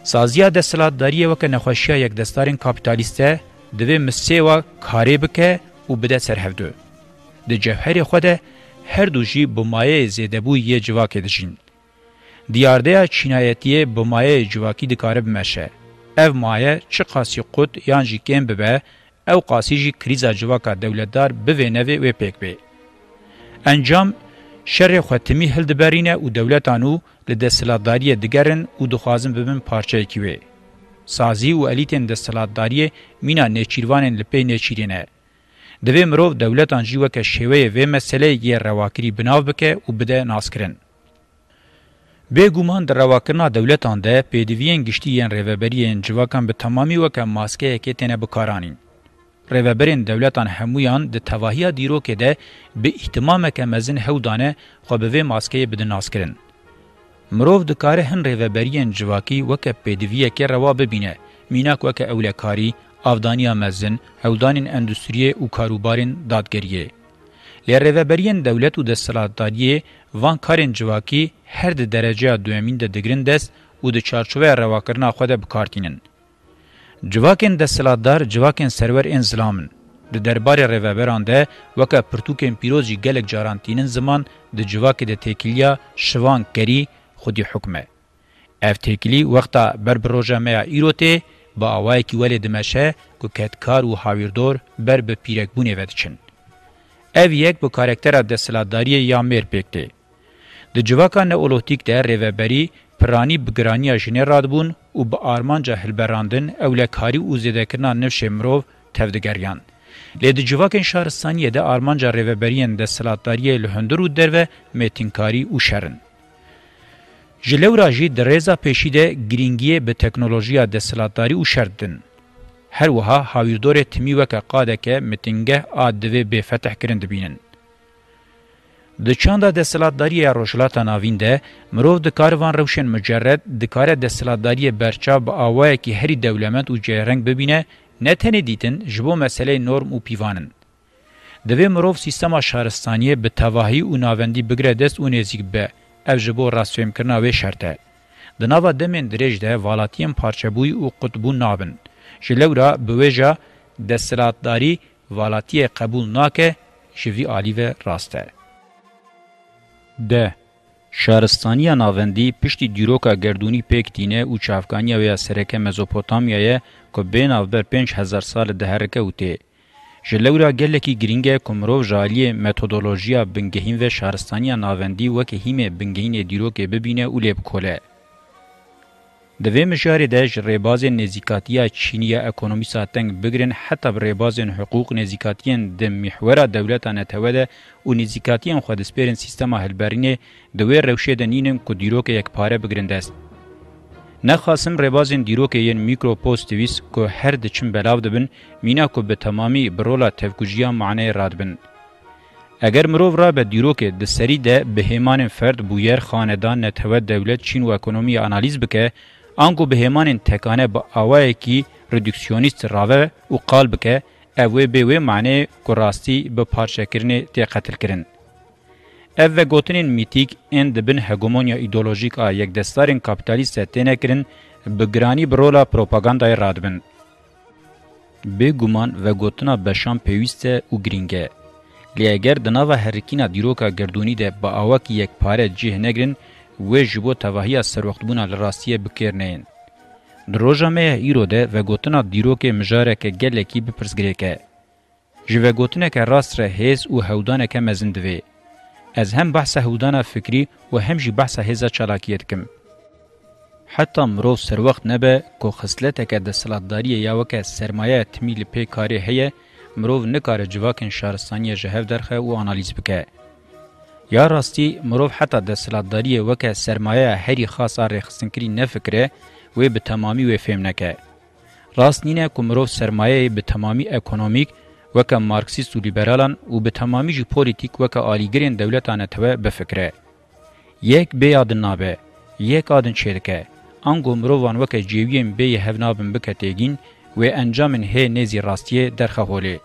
Saziya desthilatdariyê weke nexweşiya yekdestarên kapîtalîst e, divê misêwa karê bike û bide serhevdû. Di cevherê xwe de her du jî bimayeyê zêdebûyê civakê dijîn. Diyardeya çînayetiyê bimayeyê civakî dikare bimeşe. Ev maye çi qasî qut yan jî kêm bibe, او قاسی جی کریزا جواکا دولتدار بوینوی و پیک بی. انجام شر ختمی هل دبرینه او دولتانو لدستلاداری دگرن او دخوازن ببن پارچه کیوه. سازی و الیتن دستلاداری مینا نیچیروانن لپی نیچیرینه. دوی مرو دولتان جی وک شوی و مسله ی رواکری بناو بکه او بده ناسکرن. به ګومان د رواکرنا دولتان ده پېدویین گشتي یان ریوبریین جواکان به تمامي وکه ماسکه کې تنه بکارانین. Rêveberên dewletan hemûyan di tevahiya dîrokê de bi ihtimameke mezin hewdane xwe bi vê maskeyê bidin naskirin. Mirov dikare hin rêveberiyên civakî weke pêdiviyeke rewa bibîne, mînak weke ewlekarî, avdaniya mezin, hewdanên endûstriyê û karûbarên dadgeriyê. Li rêveberiyên dewlet û desthilatdariyê van karên civakî her di dereceya duyemîn de digirin dest û di çarçoveya rewakirina xwe de bikartînin. Civakên desthilatdar civakên serwer ên zilamın. Di derbarê reveberan de weke pirtûkên pîroz jî gelek caran tînin ziman di civakê de têkiliya şivan kerî xudî hukme. Ev têkilî wexta ber bi roja me ya îrotê bi awayekî welê dimeşe ku ketkar û hawirdor ber bi pîrekbûnê ve diçin. Ev yek bi karaktera desthilatdariyê ya mêrpêk tê. Di civaka neolotîk de rêveberî piranî bi giraniya jinê radibûn û bi armanca hilberandin ewlekarî û zêdekirina newşê mirov tevdigeriyan. Lê di civakên şaristaniyê de armanca rêveberiyên desthilatdariyê li hundir û derve mêtinkarî û şerin. Ji lewra jî di rêza pêşî de girîngiyê bi teknolojiya desthilatdarî û şer din. Her wiha hawirdorê timî weke qadeke mitingeh a divê bê feteh kirin dibînin. د چاندا د سلادتداری روشلاتا ناوین ده مرو د کاروان روشن مجرد د کار د سلادتداری برچا به اوای کی هری دولمت او جرنګ ببینه نه تنه دیتن جبو مسئله نورم او پیوانن د وی مرو سیستم شهرستانی به توهی او ناوندی بګره دست او نزیک به اف جبو راسویم کرنا و شرطه د ناوا دمن درج ده والاتیم پارچبوی او قطبون نابن جلورا بوجا د سلادتداری والاتی قبول ناکه شوی عالی و راسته د شارستانیا ناوندی پشتی دیروکا گردونی پیک دینه او چافکانیا و سرکه مزوپوتامیای کو بین او بر 5000 سال دهرکه اوتی جلورا گلکی گرینگه کومرو جالی متدولوژیا بنگهین و شارستانیا ناوندی وکه هیمه بنگهین دیروکه ببینه او لب کوله د وی مشارې د ریبازین نزیکاتیا چینیه اکونومی ساتنګ بګرین حتی بر ریبازین حقوق نزیکاتین د محوره دولت نه توده او نزیکاتین خو د سپیرن سیستم هلبرینه د وی روشه د نینم کو دیرو کې یک پاره بګرین دست نه خاصم ریبازین دیرو کې یین میکرو پوسټ ویس کو هر د چم بلاو دبن مینا کو به تمامي برولا تفکوجیا معنی رادبن اگر مرو را به دیروکه د سری ده بهمان فرد بویر خاندان نتو دولت چین و اکونومی انالیز بکه ango bi hêmanên tekane bi awayekî redüksiyonîst rave û qal bike ev wê bê wê manê ku rastî bi parçekirinê tê qetilkirin ev vegotinên mîtîk ên dibin hegemonya îdeolojîk a yekdestarên kapitalîst tê nekirin bi giranî bi rola propagandayê radibin بێگومان vêgotina beşan pêwîst e û giring e lê eger di nava herikîna dîroka girdûnî de bi awakî yekpare cih negirin و جبو تواهی از سروختبونا لراستیه بکرنین. دروژا مه ایرو ده و گوتنا دیرو که مجاره که گله کی بپرسگره که. جوه گوتنه که راست ره هیز و هودانه که مزندوه. از هم بحث هودانه فکری و هم جی بحث هیزا چالاکیت کم. حتی مرو سر وخت نه به کو خصلته که د سلطداری یا وکه سرمایه تمیل پی کاری هه مرو نه کار جواکن شهرستانی جهو درخه او انالیز بکه یا راستی مروف حتی د سلطداری وکه سرمایه هری خاصه رخصتنکری نه فکره و به تمامی و فهم نکه راست نینه که مروف سرمایه به تمامی اکونومیک وکه مارکسیست و لیبرالان و به تمامی جی پولیتیک وکه آلیگرین دولتانه توه بفکره یک بیادن نابه یک آدن چیرکه انگو مروفان وکه جیویم بی هفنابن بکتگین و انجامن هی نیزی راستیه درخه هوله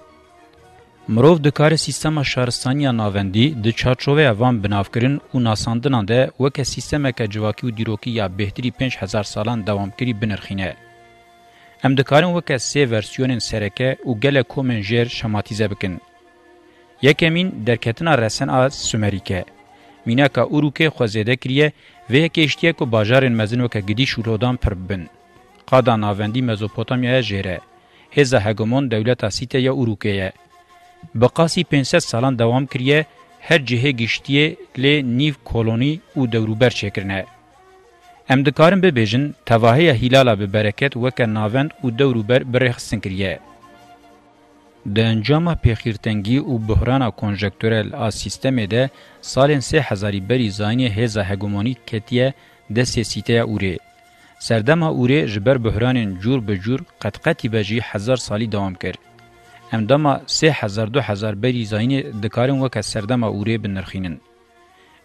Mirov dikare sîstema şaristaniya navendî di çarçoveya van binavkirin û nasandinan de weke sîstemeke civakî û dîrokî ya bêhtirî pênc hezar salan dewamkirî binirxîne. Em dikarin weke sê versiyonên sereke û gelek komên jêr şematîze bikin. Yekemîn derketina resen a Sümerîke. Mîneka Urûkê xwezêde kiriye vê yekêştiye ku bajarên mezin weke gidî şûrodan pir bibin. Qada navendî Mezopotamyaya jêre. Hêza hegemon dewleta Sîteya Urûkê ye. بقاسی 500 سالان دوام کریه هر جهه گشتیه لی نیو کولونی او دوروبر چکرنه. ام دکارن ببیجن تواهی هلالا به برکت وکه ناوند او دوروبر برخصن کریه. د انجام پیخیرتنگی او بحران کنجکتورل از سیستم ده سالن 3000 بری زانی هزا هگمونیک کتیه د سیسیته اوره. سردما اوره جبر بحران جور به جور قطقتی بجی هزار سالی دوام کرد. ام دما 3000 2000 بری زاینی دکارن وک سردما اوری بنرخینن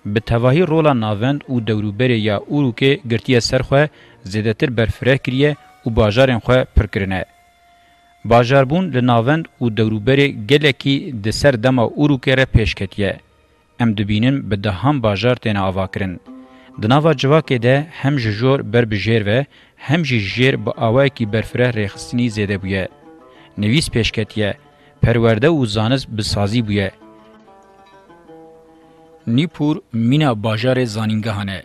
به تواهی رولا ناوند او دوروبری یا اوروکه گرتی سرخه زیدتر برفره کریه او باجارن خو پرکرنه باجاربون لناوند او دوروبری گلکی د سردما اوروکه ر پیشکتیه ام دبینن به دهان باجار تنه اواکرن د ناوا جواکې ده هم جوړ بر بجیر و هم جیر به اوا کی برفره رخصنی زیده بویه نویس پیشکتیه پرورده و زانست بسازی بویه نیپور مینا باجار زانینگهانه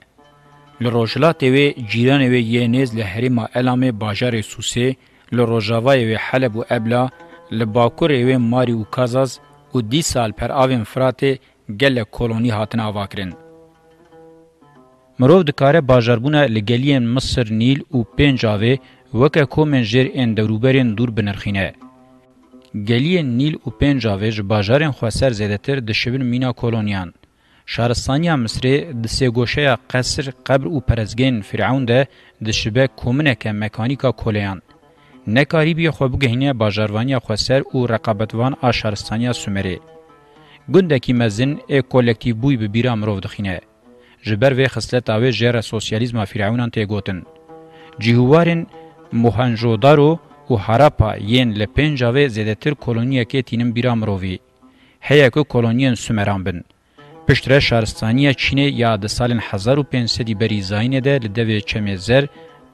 لروجلا تیوی جیران وی ینیز لحریما الام باجار سوسه لروجاوای وی حلب و ابلا لباکور وی ماری و کازاز و دی سال پر آوین فراته گل کلونی هاتن آواکرن. مرو دکاره باجاربونه لګلین مصر نیل او پنجاوه وکه کومن جر ان دروبرین دور بنرخینه گلی نیل او پنجاوه ژ بازارن خوسر زیاتر د شوین مینا کولونیان شارستانیا مصری د سیګوشه قصر قبر او پرزګین فرعون ده د شبه کومنکه مکانیکا کولیان نکاری بیا خو بګهینه بازاروانی خوسر او رقابتوان اشارستانیا سومری گوندکی مزن ا کولکتیو بوی به بیرام رو دخینه جبر و خصلت اوی جره سوسیالیزم فرعونان ته گوتن جیهوارن Mohenjo-Daro û Harappa yên li pêncavê zêdetir koloniyekê tînin bîra mirovî. Heye ku koloniyên Sümeran bin. Piştre şaristaniya Çînê ya di salên 1500 berî Zaynê de li devê çemê zer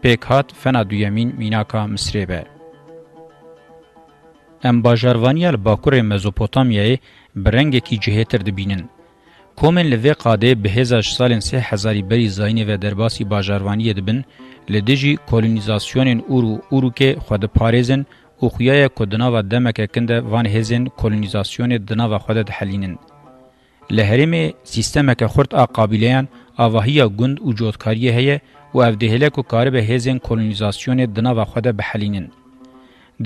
pêk hat fena duyemîn mînaka Misrê be. Em bajarvaniya li Bakurê Mezopotamyayê bi rengekî cihêtir dibînin. کومن لوی قاده به هزاش سالن سه هزاری بری زاینی و درباسی باجاروانی دبن لدجی کولونیزاسیونین اورو اورو که خود پارزن او خویای کدنا و دمک کنده وان هزن کولونیزاسیون دنا و خود دحلینن. لهرم سیستمک خورد آقابلیان آواهی گند و جودکاری هیه و افدهلک و کار به هزن کولونیزاسیون دنا و خود بحلینن.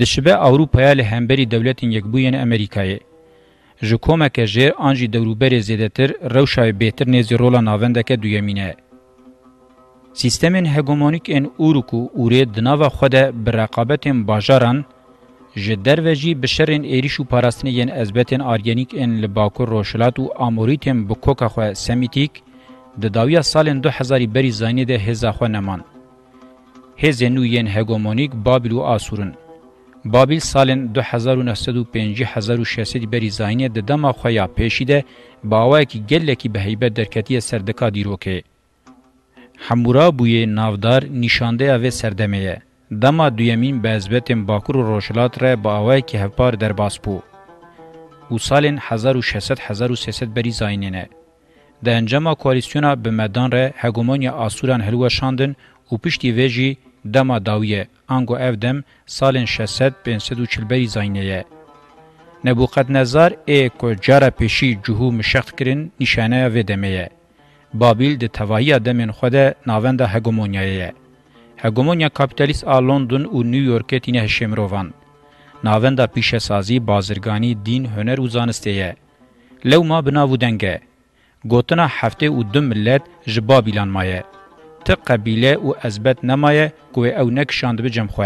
دشبه اوروپایا لهمبری دولتین یکبوین امریکایه. ji komeke jê an jî dewrûberê zêdetir rewşayê bêtir nêzî rola navendeke duyemîne ye. Sîstemên hegemonîk ên Uruk û Urê di nava xwe de bi reqabetên bajaran, ji derve jî bi şerên êrîş û parastinê yên ezbetên argenîk ên li Bakur Roşilat û Amorîtên bi koka xwe semîtîk, di dawiya salên 2000 berî zanî de hêza xwe neman. Hêzên nû yên hegemonîk Babil û Asurun. بابل سالن 2950 بری زاینه د دما خویا پیشیده باوای کی گله کی به هیبت درکتی سردکا دیروکه حمورا بوی نافدار نشانده او سردمه دما دویمین بزبتم باکور و روشلات را باوای کی هپار در باس بو او سالن 1600 1300 بری زاینه نه د انجما کوالیسیونا به مدان را هګومونیا آسوران هلوه شاندن او پشتي ویجی دما داویه آنگو اف دم سالن 6540 بری زاینه نبوقت نظر ای کو جاره پیشی جهو مشخت کرن نشانه و دمه بابل د توایی دمن خود ناوند هگمونیایه هگمونیا کاپیتالیست آ لندن او نیویورک تینه شمروان ناوند پیشه سازی بازرگانی دین هنر و زانستیه لو ما بناو دنگه گوتنا هفته او دو ملت جبابیلان مایه ته قبیله او اثبت نمایه کو او نک شاند به جم خو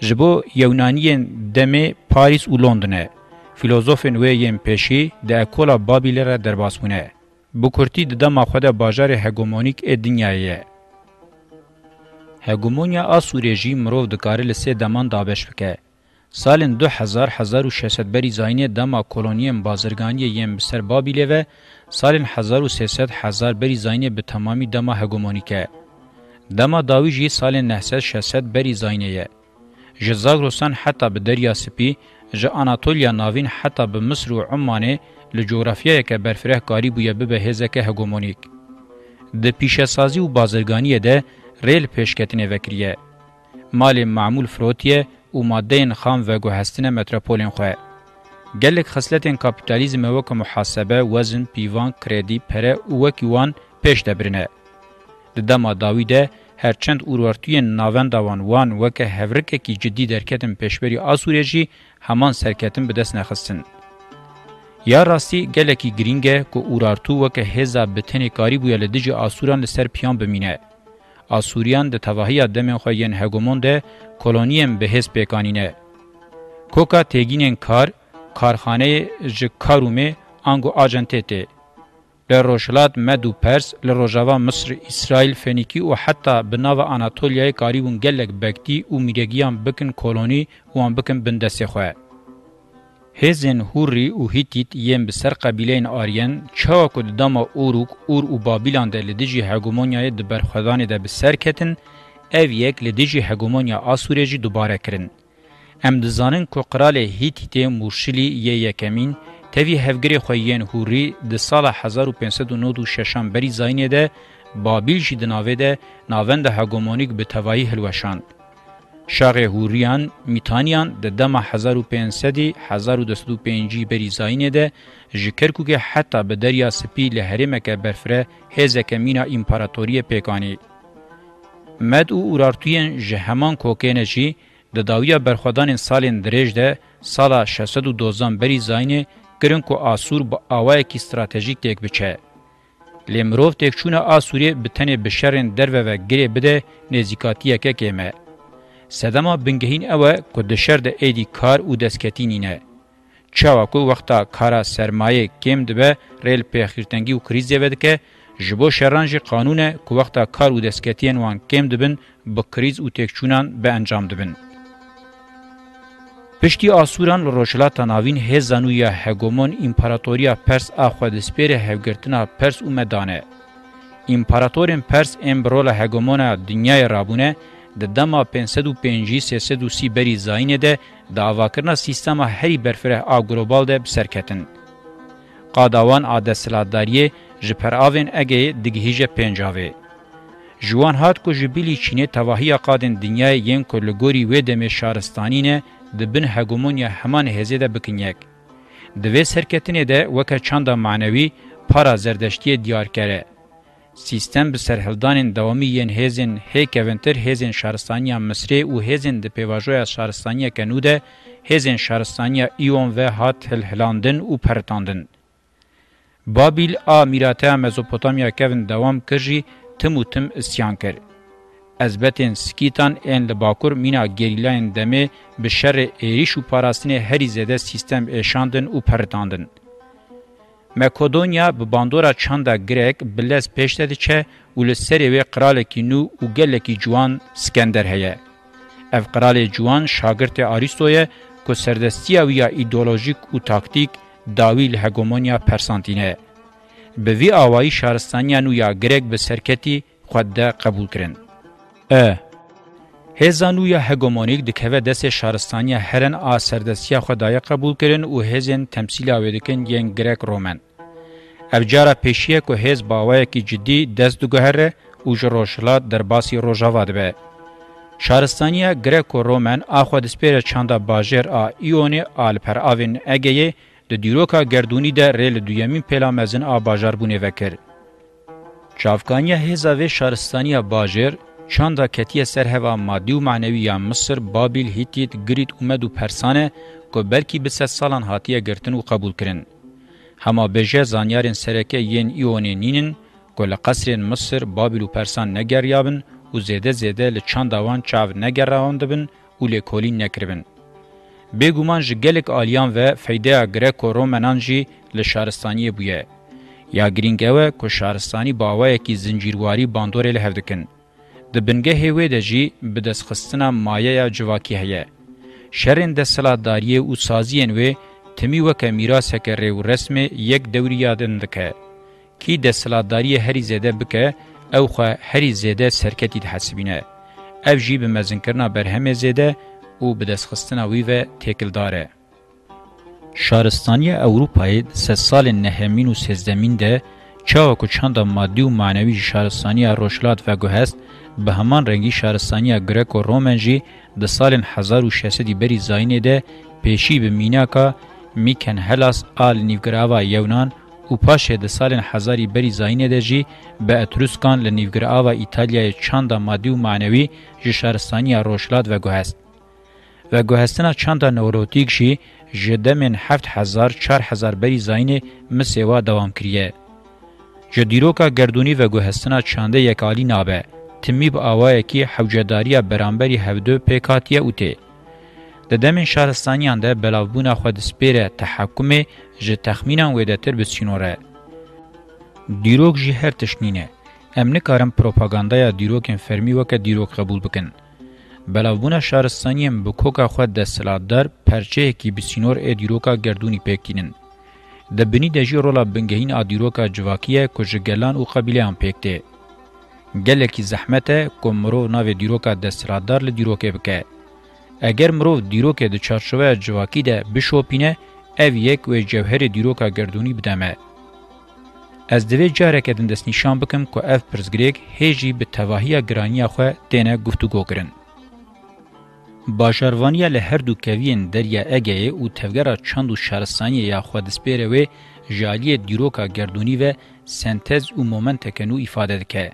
جبو یونانیین دمه پاریس او لندنه فیلوزوفن و یم پشی د اکولا بابیل را درباسونه بو کورتی د دما خو د بازار هګومونیک ا دنیایه هګومونیا اسوریجی مرو د کارل سه دمان دابش وکه سالن 2000 1600 بری زاینه دما کلونیم بازرگانی یم بسر بابیله و سالن 1300 1000 بری زاینه به تمامی دما هگمونیکه. دما داویج یه سالن 900 بری زاینه یه. جزاگروسان حتی به دریا سپی، ج آناتولیا ناوین حتی به مصر و عمانه لجغرافیه که برفره کاری بویه به هزکه هگمونیک. د پیشه سازی و بازرگانی ده ریل پیشکتنه وکریه. مال معمول فروتیه، û madeyên xam veguhestina metropolên xwe. Gelek xisletên kapîtalîzmê wek muhasebe, wezin, pîvan, kredî, pere û wekî wan pêş debirine. Di dema dawî de herçend ûrwertiyên navenda wan wan weke hevrikekî cidî derketin pêşberî Asûrê jî heman serketin bi dest nexistin. Ya rastî gelekî giring e ku ûrartû weke hêza bi tenê karî bûye li dijî Asûran li ser piyan bimîne. آسوریان د توهیا دمن خو یین هګومون ده کلونیم به حس پکانینه کوکا تگینن کار کارخانه ژ کارومه انگو آجنتته له روشلات مدو پرس له روجاوا مصر اسرائیل فنیکی او حتی بناو اناتولیا کاریون گلک بکتی او میرګیان بکن کلونی او ان بکن بندسه خو هزن هوری او هیتیت یم به سر قبیلین آریان چاوا کو د دما اوروک اور او بابیلان د لدیجی هګومونیای د برخدان د به سر کتن اف یک لدیجی هګومونیا آسوریجی دوباره کرن ام د زانن کو قرال هیتیت مرشلی ی یکمین توی هفګری خو یین هوری د سال 1596 بری زاینه ده بابیل شیدناوه ده ناوند هګومونیک به توای هلوشاند شاغ هوریان میتانیان د دما 1500 1250 بری زاینه ده ژکر کوګه حتی به دریا سپی له هرمکه برفره هزه کمینا امپراتوری پیکانی مد او اورارتوین جهمان کوکینجی د داویا برخدان سالین درج ده سال 612 بری زاینه کرن کو آسور با اوای کی استراتژیک تک بچه لمروف تک چونه آسوریه بتنه بشرن درو و گری بده نزیکاتیه که کمه سەدەما بنگەهین ئەوە کە دەشەر دە ئێدی کار و دەستکەتینینە. چاواکو وەختا کارا سەرمایە کێم دەبە ڕێل پێخیرتەنگی و کریزیەوە دەکە ji bo şerranjî qanûne ku wexta kar û destsketiyên wan kêm dibin bi kriz û têkçûnan beencam dibin. Piştî Asûran li rojhilata navîn hêz zanûya hegomon împaratoriya Pers a xwedespêrê hevgirtina Pers û me dane. İmparatorên Pers ên birola hegomona dinyayê rabûne د دما 550 330 بری زاینه ده د اواکرنا سیستم هری برفره اګروبال ده بسرکتن قادوان عاده سلاداری جپر اوین اگه دگهیجه پنجاوی جوان هات کو جبیلی چینه تواهی قادن دنیای ین کولګوری و د شارستانینه د بن هګومونیا همان هزیده بکنیک د وې سرکتنه ده وکه چاندا معنوي پارا زردشتي دیار کړي سیستم به سرهلدانین دوامی یین هیزین هیکوینتر هیزین شهرستانیا مصری و هیزین د پیواژویا شهرستانیا کنوده هیزین شهرستانیا ایون و هات هلهلاندن و پرتاندن. بابیل آ میراته مزوپوتامیا کوین دوام کرجی تم و تم اسیان کر. ازبتین سکیتان این لباکور مینا گریلاین دمه به شر ایریش و پاراستین هری زده سیستم ایشاندن و پرتاندن. مکدونیا به باندورا چاندا گریک بلز پشت دیچه ول سری و قرالکی نو او گلکی جوان اسکندر هه اف قرال جوان شاگرد آریستویه کو سردستی او یا ایدئولوژیک او تاکتیک داویل هگمونیا پرسانتینه به وی اوای شارستانیا نو یا گریک به سرکتی خود ده قبول کرن ا هزانویا هگمونیک د کوه دسه شارستانیا هرن آ سردستی خدای قبول کرن او هزن تمثیل او دکن یین گریک رومن افجارا پیشیه که هیز باوه که جدی دست دوگهره او جروشلا در باسی روژاوا دبه. شارستانیا گریکو رومن آخوا دسپیر چاندا باجر آ ایونی آل پر آوین اگهی د دیروکا گردونی ده ریل دویمین پیلا مزن آ باجر بونه وکر. چافکانیا هیزا و شارستانیا باجر چاندا کتیه سر هوا مادی و معنوی یا مصر، بابیل، هیتیت، گریت، اومد و پرسانه که بلکی بسه سالان هاتیه گرتن و قبول کرن. هما بجه زانیارین سرکه یین ایونین نینن که لقصرین مصر بابل و پرسان نگریابن و زیده زیده لچان داوان چاو نگراوانده بن و لیکولی نکربن. بگومان جه گلک آلیان و فیده گریکو رومنان جی لشارستانی بویه. یا گرینگوه که شارستانی باوه اکی زنجیرواری باندوره لحفدکن. د بنګه هوی د جی بدس خستنه مایه یا جواکی هه شرین د سلاداریه او سازین و تمی وکه میراثکه ریو رسمه یک دوری یادن دکه کی د سلاداری هری زده بکه او خو هری زده سرکتی حسبینه اف جی به مزن کرنا برهم زده او به دست خستنا وی و تکل داره شارستانی اوروپای سه سال نهمین و سیزدمین ده چاو کو چند مادی و معنوی شارستانی روشلات و گوهست به همان رنگی شارستانی گرک و رومنجی ده سال 1600 بری زاینه ده پیشی به میناکا میکن هلاس آل نیوگراوا یونان و پاشێ دە سالێن حەزاری بەری زینە دەژی بە ئەتروسکان لە نیوگرراوا ئیتالیای چاندا مادی و معنەوی ژ شارستانی ڕۆژلات و گوهست. و گوهستنا چاندا نەورۆتیکشی ژ دەمێن 1940 بەری زینێ مسێوا دەوام کریە. ژە دیرۆکە گردردونی و گوهستنا چاندە یەکالی نابێ، تمی بە ئاوایەکی حەوجەداریە بەرامبەری هەودۆ پێکاتیە وتێ. د دمن شارستانیان ده بلاوبونا خو د سپیره تحکم ژ تخمینا ودتر به سینوره دیروک جی هر تشنینه ام نکارم پروپاگاندایا دیروکن فرمی وک دیروک قبول بکن بلاوبونا شارستانیم به کوکا خو د سلادر پرچه کی به سینور ا دیروکا گردونی پکتینن د بنی د جیرولا بنګهین ا دیروکا جواکیه کوجګلان او قبیله ام پکته ګلکی زحمت کومرو ناو دیروکا د سلادر ل دیروکه بکه اگر مرو دیروک د چارچوبه جواکی ده بشوپینه او یک و جوهر دیروکا گردونی بدمه از دوی جارک ادن دست نشان بکم که اف پرزگریگ هیجی به تواهی گرانی خواه دینه گفتگو کرن. باجاروانیا له هر دو کوین دریا اگه او تفگره چند و شهرستانی یا خواه دسپیره و جالی دیروکا گردونی و سنتز و مومنت کنو ایفاده دکه.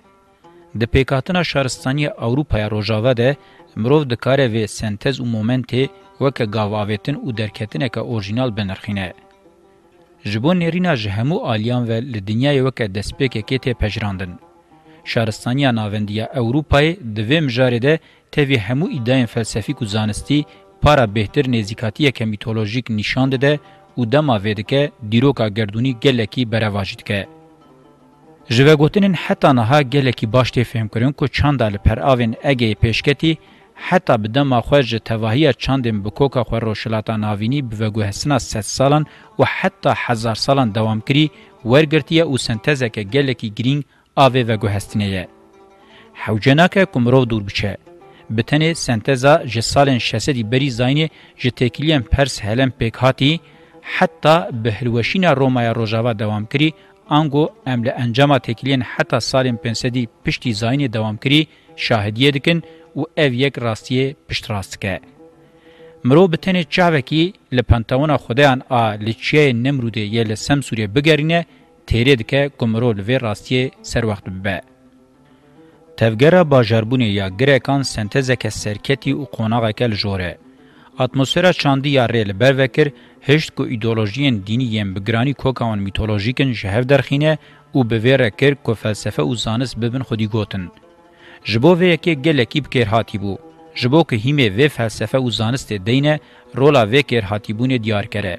د پیکاتنا شهرستانی اوروپا روژاوه ده مرov dikare vê sentez û momentê weke gavavetin û derketineke orijinal binirxîne. Ji bo nêrîna ji hemû aliyan ve li dinyayê weke destpêkekê tê pejirandin. Şaristaniya navendiya Ewropayê di vê mijarê de tevî hemû îdayên felsefîk û zanistî para bêhtir nêzîkatiyeke mîtolojîk nîşan dide û dema vê dike dîroka gerdûnî gelekî berevajî dike. Ji vegotinên heta niha gelekî baş tê fêmkirin ku çanda li peravên Egeyê pêşketî حتا بدما خوژ تواهی چاندم بکوکا خو روشلاتا ناوینی بوگو حسنا 100 سالان و حتا هزار سالان دوام کری ورگرتیه او سنتزک گلکی گرینگ آوه وگو هستنیه. حوجناکه کمرو دور بچه. بتنه سنتزا جه سالن شسدی بری زاینه جه تکیلیم پرس هلم پیک هاتی حتی به هلوشین رومای روژاوا دوام کری انگو امل انجام تکیلین حتی سالن پنسدی پشتی زاینه دوام کری شاهدیه دکن و اف یک راستیه پشت راست که. مرو به تنه چاوکی لپنتاونا خدایان آ لچیه نمروده یه لسم سوریه بگرینه تیره دکه کمرو لوی راستیه سر وقت ببه. تفگره باجربونه یا گریکان سنتزک سرکتی و قوناغه که لجوره. اتمسفره چاندی یا ریل بروکر هشت کو ایدولوژیین دینی یم بگرانی کوکاون میتولوژیکن جهف درخینه او بویره کر کو فلسفه و زانس ببن خودی گوتن. ji bo vê yekê gelekî bi kêrhatî bû ji bo ku hîmê vê felsefe û zanistê deyne rola vê kêrhatîbûnê diyarkere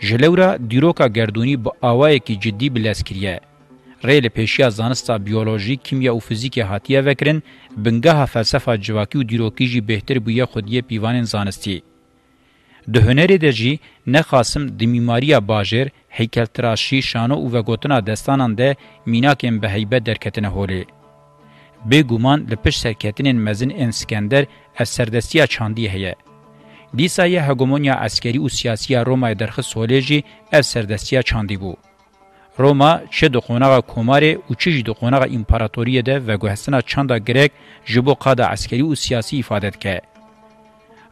ji lewra dîroka gerdûnî bi awayekî ciddî bilezkiriye rê li pêşiya zanista biyolojî kimya û fîzîkê hatiye vekirin bingeha felsefa civakî û dîrokî jî bêhtir bûye xwediyê pîvanên zanistî di hunerê de jî nexasim di mîmariya bajêr heykeltiraşî şano û vegotina destanan de mînakên bi heybet derketine holê بێگومان لە پشت سەرکەتنین مەزن ئەسکەندەر ئە سەردەستیا چاندی هەیە. دیسایە هەگۆمۆنیا ئەسکەری و سیاسیە ڕۆمای دەرخە سۆلێژی ئەف سەردەستیا چاندی بوو. ڕۆما چه دخۆنەغا کۆمارێ و چیژی دخۆنەغا ئیمپاراتۆریەدە ڤەگوهستنا چەندە گرێک ji بۆ قادا ئەسکەری و سیاسی ئیفادەتکە.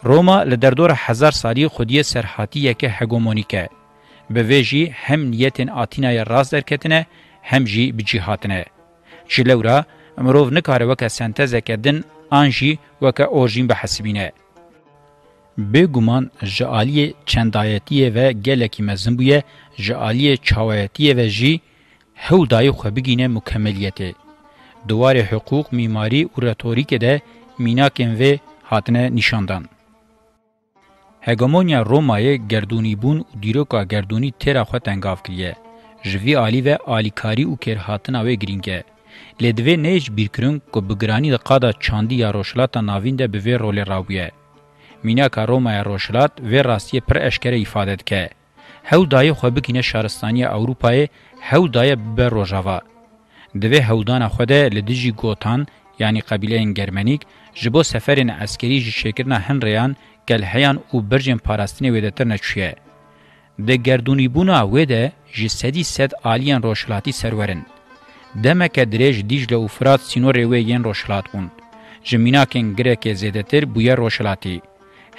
ڕۆما لە دەردۆرە هزار سالی خودیە سەرحاتیەکە هەگۆمۆنیکە. بەێژی هەم نیەتێن ئاتینایە ڕاست دەرکەتنە هەمژی بجی هاتنە. چ لەورە مرۆڤ نکارە وەکە سنتەزێکە دن ئانژی وەکە ئۆژین بە حەسبینە. بێگومان ji aliyê çendayetiye ve gelekî mezin bûye ji aliyê çawayetiye ve jî hew dayê xwe bigîne mukemeliyetê. Duwarê hiqûq mîmarî û retorîkê de mînakên vê hatine nîşandan. Hegemonya Romayê gerdûnîbûn û dîroka gerdûnî têra xwe tengav kiriye. Ji vî alî ve alîkarî û kêrhatina wê girîng e. Ledvê nêj bîrkirin ku bi giranî di qada çandî ya roşilata navîn de bi vê rolê rabûye. Mînaka Romaya roşilat vê rastiyê pir eşkere îfade dike. Hew dayê xwe bikîne şaristaniya Ewropayê hew daye bibe rojava. Di vê hewdana xwe de li dijî gotan yanî qebîleyên germenîk ji bo seferên eskerî ji şekirina hinreyan gelheyan û bircên parastinê wê de tir neçûye. Di gerdûnîbûna wê de ji sedî sed aliyên roşilatî serwerin. دەمەکە درێژ دیش لە ئوفرات سینۆرێ وێ یەن ڕۆژهلات بوون ژمیناکەن گرێکێ زێدەتر بویە ڕۆژهلاتی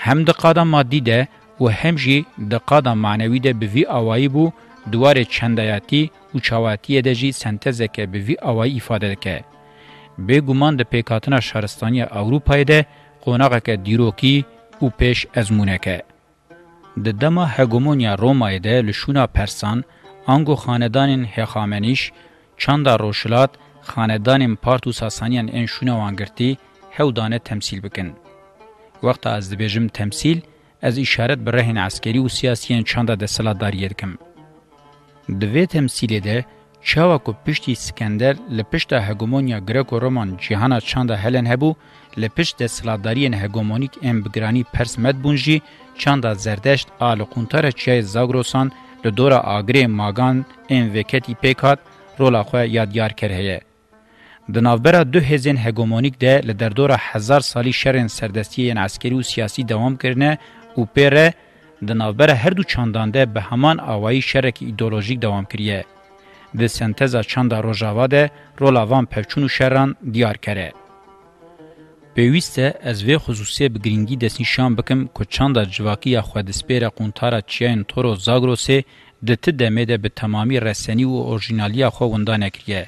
هەم دقادا مادی دە و هەمژی دقادا معنەوی دە بڤی ئاوایی بوو دوارێ چەندایەتی و چاواتیە دەژی سنتەزەکە بڤی ئەوایی ئیفادەکە بێگومان دە پێکاتنە شارستانیە ئەوروپای دە قۆناغەکە دیرۆکی و پێش ئەزمونونەکە د دەما هەگومۆنیا ڕۆمایدە لە شونا پەرسان ئەنگۆ خانەدانین هێخامەنیش çanda roşilat xanedanên part û sasaniyan ên şûna wan girtî hewdane temsîl bikin. Wexta ez dibêjim temsîl, ez îşaret bi rehên eskerî û siyasiyên çanda destselatdariyê dikim. Di vê temsîlê de çawa ku piştî Skender li pişta hegemonya Greko-Roman cîhana çanda helen hebû, li pişt destselatdariyên hegemonîk ên bigiranî pers medbûn jî çanda zerdeşt a li quntara çiyayê Zagrosan li dora agirê magan ên veketî pêk hat رولا خو یادیار کر هه د ناوبرا دو هزین هګومونیک ده ل دردوره هزار سالی شرن سردستی عسکری او سیاسی دوام کرنه او پر د ناوبرا هر دو چاندانده به همان اوایی شرک ایدئولوژیک دوام کریه د سنتزا چاندا روجاوا ده رولاوان پفچونو شران دیار کره پێویستە ئەس وێ خصوصێ بگرنگی دەستنیشان بکەم کۆچاندا جوواکی یا خوادسپێرە قونتارە چیان تۆرۆ زاگرۆسێ د ته دمه ده به تمامي رسنی او اورجینالیا خو وندان کړی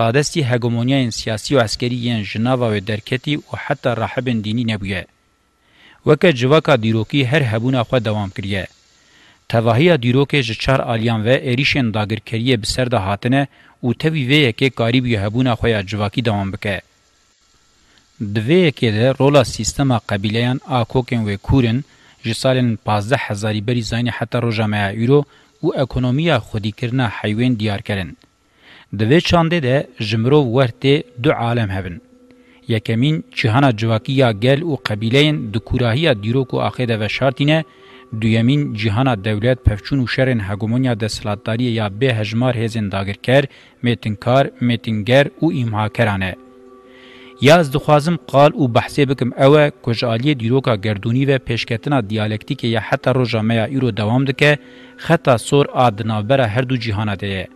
رادستی هګمونیای سیاسی او عسکری یان جناوا و درکتی او حتی راهب دینی نبویه وکه جواکا دیروکی هر هبونه خو دوام کړیه تواهی دیروکی ژ چار الیان و اریشن داګر کړیه بسر ده هاتنه او توی وی کې قریب هبونه خو جواکی دوام بکې دوی کې له رولا سیستم قبیلهان اکوکن و کورن ژ سالن 15000 بری زاین حتی روجمه یورو و اکونومیا خودی کرنا حیوین دیار کرن. دوی چانده ده جمرو ورته دو عالم هبن. یکمین چهانا جواکیا گل و قبیلین دو کراهیا دیروک و آخیده و شارتینه دویمین جهانا دولت پفچون و شرن هگومونیا ده سلطداری یا به هجمار هزین داگر کر، میتنکار، میتنگر و ایمها کرانه. یاز دخوازم قال او بحثی بکم اوه کجالی دیروکا گردونی و پیشکتنا دیالکتیک یا حتی روژا میا ایرو دوام دکه خطا سور آدنابر هر دو جیهانه ده.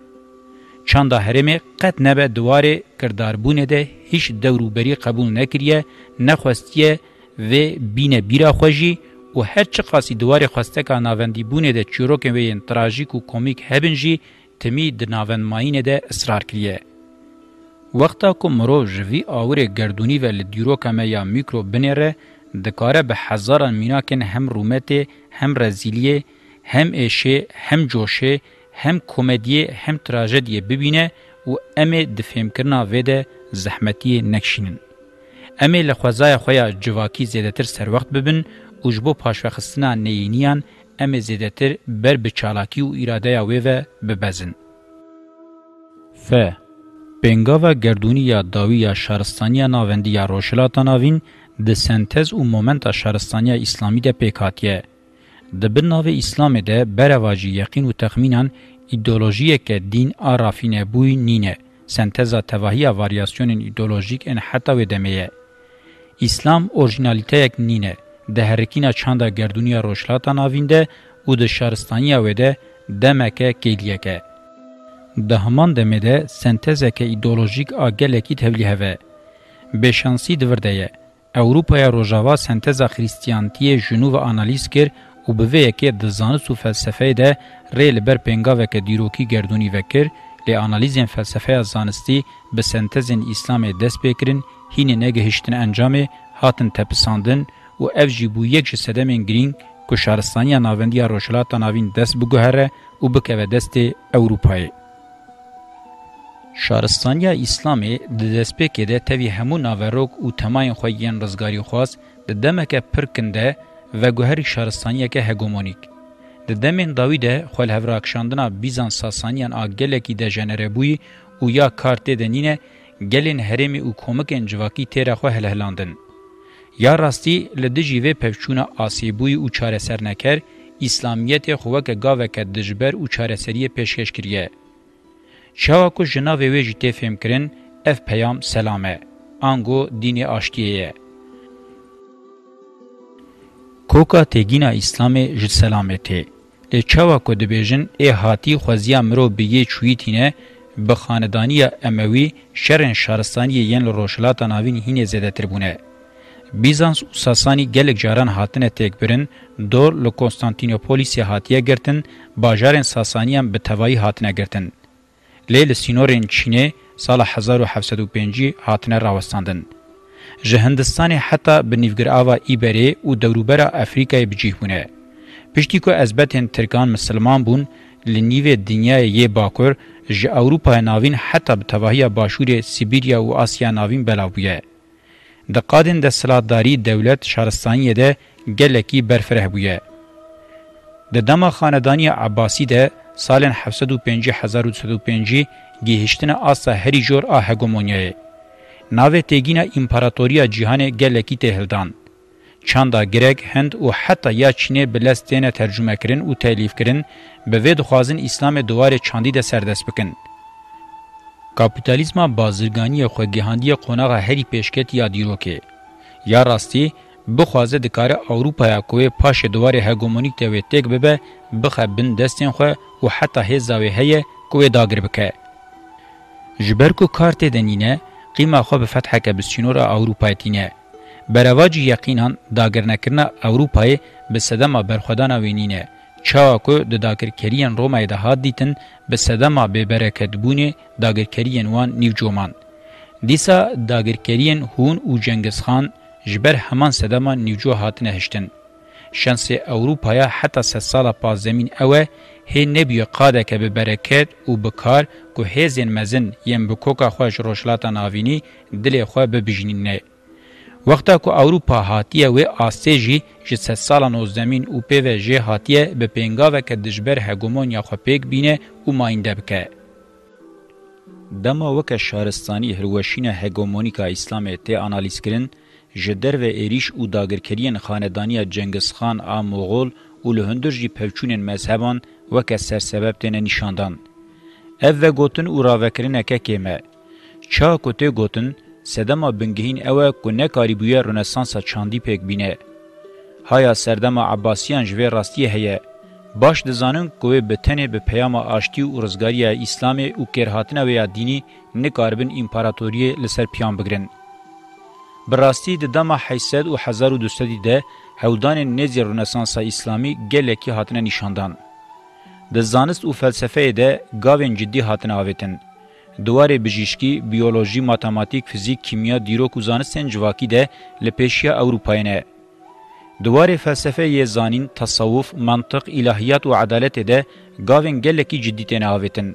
چاندا هرمه قد نبه دواره کرداربونه ده هیچ دوروبری قبول نکریه نخواستیه و بینه بیرا خوژی او هر چه قاسی دواره خواسته کا ناوندی بونه ده چوروک وین تراژیک او کومیک هبنجی تمی د ناوند ماینه ده اصرار کړی وقتا کو مرو جوی آوری گردونی و لدیرو کمه یا میکرو بنره دکاره به هزاران میناکن هم رومته هم رزیلیه هم ایشه هم جوشه هم کمدیه هم تراژدیه ببینه و امه د فهم کرنا وده زحمتی نکشینن امه له خوځای خویا جواکی زیاتر سر وخت ببن او جبو پاشوخستنا نینیان امه زیاتر بر بچالاکی او اراده یا وې به بزن ف Pengava gerdûniya dawiya şaristaniya navendî ya Rojhilata navîn di sentez û momenta şaristaniya Îslamî de pêk hatiye. Di bin navê Îslamê de bereva jî yeqîn û texmînan îdeolojiyeke dîn a rafînebûyî nîne, senteza tevahiya varyasyonên îdeolojîk ên heta wê demê ye. İslam orijinaliteyek nîne, di herikîna çanda gerdûniya Rojhilata navîn de û di şaristaniya wê de demeke kêliyek e. ده همان دمه ده سنتزک ایدولوژیک آ گلکی تبلی هوه. به شانسی دورده یه. اوروپای روژاوا سنتزا خریستیانتی جنو و آنالیز کر و به ویکی دزانس و فلسفه ده ریل بر پنگاوک دیروکی گردونی وکر لی آنالیزین فلسفه زانستی به سنتزین اسلام دست بکرین هین نگهشتن انجام هاتن تپساندن و اف جی بو یک جسدمین گرینگ که شهرستانی ناوندیا روشلاتا ناوین دست بگوهره و بکوه دست اوروپایی. شارستانیا اسلامی د دسپېکې د توی همو ناوروک او تمایین خو یین رزګاری خواست د دمکه پرکنده و ګوهری شارستانیا کې هګومونیک د دمن داویده خو له راکشاندنا بیزانس ساسانیان اګل کې د جنربوی او یا کارتې د نینه ګلین هرمی او کومکن جواکی تیر خو هلهلاندن یا راستی ل د جیوه پښونه آسیبوی او چاره سر نکر اسلامیت خو که گاوه که دجبر او چاره سری پیشکش کړیه شوا کو جناوی وی جی تفهم کرن اف پیام سلامه انگو دین آشتیه کوکا تگینا اسلام جل سلامته لی چوا کو دبیجن ای هاتی خوزیا مرو بیه چویتینه به خاندانی اموی شرن شارستانی یین روشلات ناوین هینه زده تربونه. بیزانس و ساسانی گلک جاران هاتنه تکبرن دور لکونستانتینوپولیسی هاتیه گرتن باجارن ساسانیان به توایی هاتنه گرتن. لی لسینورین چینه سال 1705 هاتنه راوستاندن. جه هندستان حتا به نیفگر آوا ایبری و دوروبر افریقای بجیه بونه. پشتی که ازبتین ترکان مسلمان بون لنیو دنیای یه باکر جه اوروپای ناوین حتا به تواهی باشور سیبیریا و آسیا ناوین بلاو بویه. د قادن د سلاداری دولت شارستانیه ده گلکی برفره بویه. د دمه خاندانی عباسی ده سالن 750 گهشتن آسا هری جور آ هگومونیای ناوه تگینا امپراتوریا جهان گلکی تهلدان چاندا گرگ هند او حتی یا چینه بلستینه ترجمه کرن او تالیف کرن به وید خوازن اسلام دوار چاندی ده سردست بکن. کاپیتالیزما بازرگانی خو گهاندی قوناغه هری پیشکت یا دیروکه یا راستی بخوازه دکاره اوروپا کوی پاش دوار هگمونیک ته تک ببه بخه بن دستین خو او حتی هزاوی هه کوی داگر بکه جبر کو کارت دنینه قیمه خو به فتح که بسچینور اوروپا تینه برواج یقینا داگر نکرنا اوروپای به صدما برخدان وینینه چاکو د داګرکرین رومای د هادیتن به صدما به برکت بونه داګرکرین وان نیوجومان دیسا داګرکرین هون او جنگیز خان جبر همان سدما نیوجو هاتنه هشتن شانس اوروپایا حتی سه سال پاس زمین اوه هی نبیو قاده که به برکت و بکار که هیزین مزن یم بکوکا خوش روشلاتا ناوینی دل خواه ببجنین نه. وقتا که اوروپا هاتیه و آسته جی جه سه سالا نوزدمین و پیوه جه هاتیه به پینگاوه که دجبر هگومون یا خواه پیک بینه و ماینده بکه. دما وکه شارستانی هروشین هگومونیکا اسلام تی آنالیز کرن، ji derve êrîş û dagirkeriyên xanedaniya Cengizxan a Moğol û li hundir jî pevçûnên mezheban weke sersebeb têne nîşandan. Ev ve gotin û ravekirineke kême. Ça ku tê gotin, sedema bingehîn ew e ku nekarî bûye Rûnesansa çandî pêk bîne. Haya serdema Abbasiyan ji vê rastiyê heye. Baş dizanin ku wê bi tenê bi peyama aştî û rizgariya Îslamê û kêrhatina wê ya dînî nikaribin împaratoriyê li ser piyan bigirin. براستی د دمه 800 و 1200 ده هودان نزی رنسانسا اسلامی گلکی هاتنه نشاندان. د زانست او فلسفه ده گاوین جدی هاتنه آویتن. دواره بجیشکی، بیولوژی، ماتماتیک، فیزیک، کیمیا، دیروک و زانستن جواکی ده لپیشیا اوروپاینه. دواره فلسفه یه زانین، تصوف، منطق، الهیات و عدالت ده گاوین گلکی جدی تنه آویتن.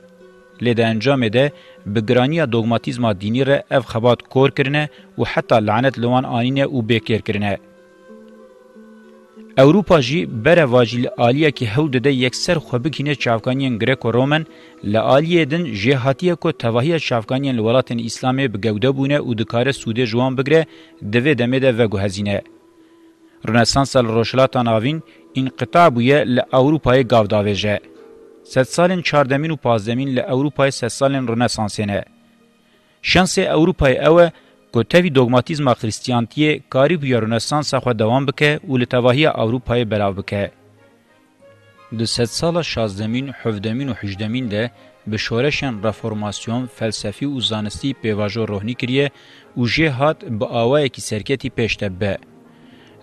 لید انجام ده به گرانی دوگماتیزما دینی را اف خبات کور کرنه و حتی لعنت لوان آنینه او بیکر کرنه. اوروپا جی بره واجیل آلیه که هول دده یکسر خوبکینه چافکانین گریکو رومن لآلیه دن جه هاتیه که تواهی چافکانین لولاتین اسلامی بگوده بونه و دکاره سوده جوان بگره دوه دمه ده وگو هزینه. رنسانس روشلاتا ناوین انقطاع بویه لأوروپای گاوداویجه. صد سالن چاردمین و پازدمین ل اوروپای صد سالن رنسانسینه شانس اوروپای اوه گوتوی دوگماتیزما خریستیانتیه کاری بیا رنسانس خو دوام بکه او ل تواهی اوروپای بلاو بکه د صد سال شازدمین حفدمین و حجدمین ده به شورشن رفورماسیون فلسفی و زانستی پیواژو روحنی کریه او جه هات به آوای کی سرکتی پیشتبه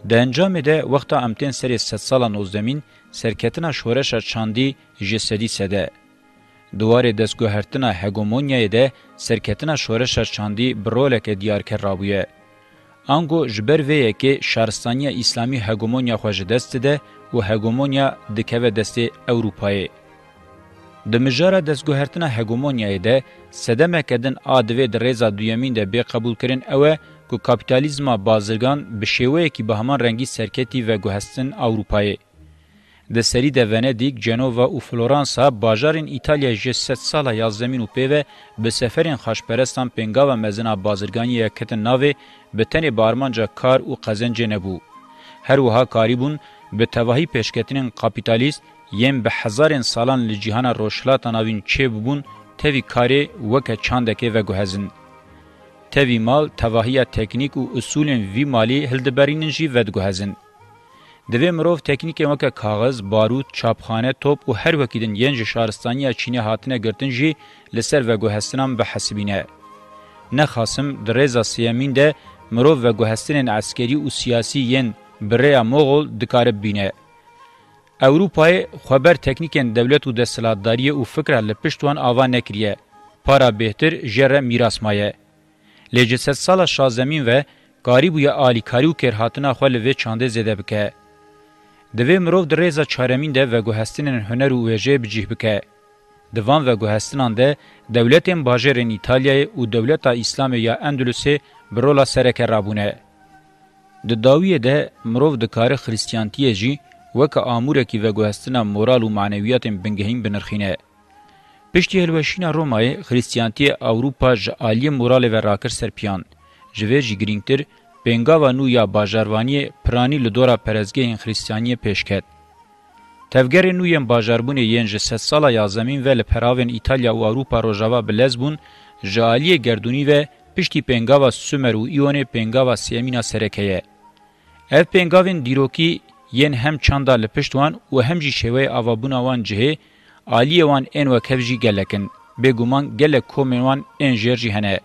د انجام ده وخت امتن سری 100 سال نوزدمین سرکتنا شورشا چاندی جسدی سده. دوار دستگوهرتنا هگومونیای ده سرکتنا شورشا چاندی برولک دیار کر رابویه. انگو جبر ویه که شهرستانی اسلامی هگومونیا خوش دست ده و هگومونیا دکوه دست اوروپایه. د مجاره دسګهرتنه هګومونیای ده سدمه کدن ادوی د ریزا دویمین ده به قبول کرین اوه کو کاپیتالیزما بازرگان به شیوه کی به همان رنگی سرکتی و گوهستن اوروپای د سری د ونیدیک جنووا او فلورانسا باجارین ایتالیا ژ 7 سالا یازدمین او پیوه به سفرین خاشپرستان پنگا و مزنا بازرگانی کتن ناوی به تن بارمانجا کار او قزنج نبو هر وها کاریبون به تواهی پیشکتنین کاپیتالیست یم به هزارین سالان لجیهان روشلات ناوین چه ببون تەوی کارێ وەکە چاندەکێ وەگوهێزن. تەوی ماڵ تەواهیە تەکنیک و ئوسولên وی مالی هەلدەبەرینن ژی وەدگوهێزن. دوی مرو تکنیک وک کاغذ بارود چاپخانه توپ او هر وکیدن ینج شارستانیا چینی هاتنه گرتن جی لسر و گوهستنام به حسبینه نه خاصم درزا سیامین ده مرو و گوهستنن عسکری او سیاسی ین بریا مغول دکارب بینه اوروپای خبر تکنیکن دولت او د سلادتاری او فکر له پښتون اوا نکریه پارا بهتر جره میراث مایه لجسد سال شازمین و قاریب یا آلیکاریو کرهاتنا خو له چاند زده بکه دوی مرو در ريزا چارمین ده و گوهستنن هنر او وجه بجیه بکه دوان و گوهستنان ده دولتین باجرین ایتالیای او دولتا اسلام یا اندلسه برولا سرک رابونه د داویه ده مرو د کار خریستیانتی جی وک اموره کی و گوهستنا مورال او معنویات بنگهین بنرخینه پشتی هلوشینا رومای خریستیانتی اوروپا ژ عالی مورال و راکر سرپیان جوی جی گرینگتر جی بنگاوا نو یا باجاربانی پرانی لدورا پرزگهین خریستیانی پیشکت. تفگر نو یم باجاربون ین جه ست سالا یازمین و لپراوین ایتالیا و اروپا روژاوا بلز بون جالی گردونی و پشتی پنگاوا سومر و ایون پنگاوا سیمینا سرکیه. اف پنگاوین دیروکی ین هم چاندا لپشتوان و هم جی شوه آوابونا وان جهه آلیه وان این و کفجی گلکن. بگومان گلک کومن وان این جرجی هنه.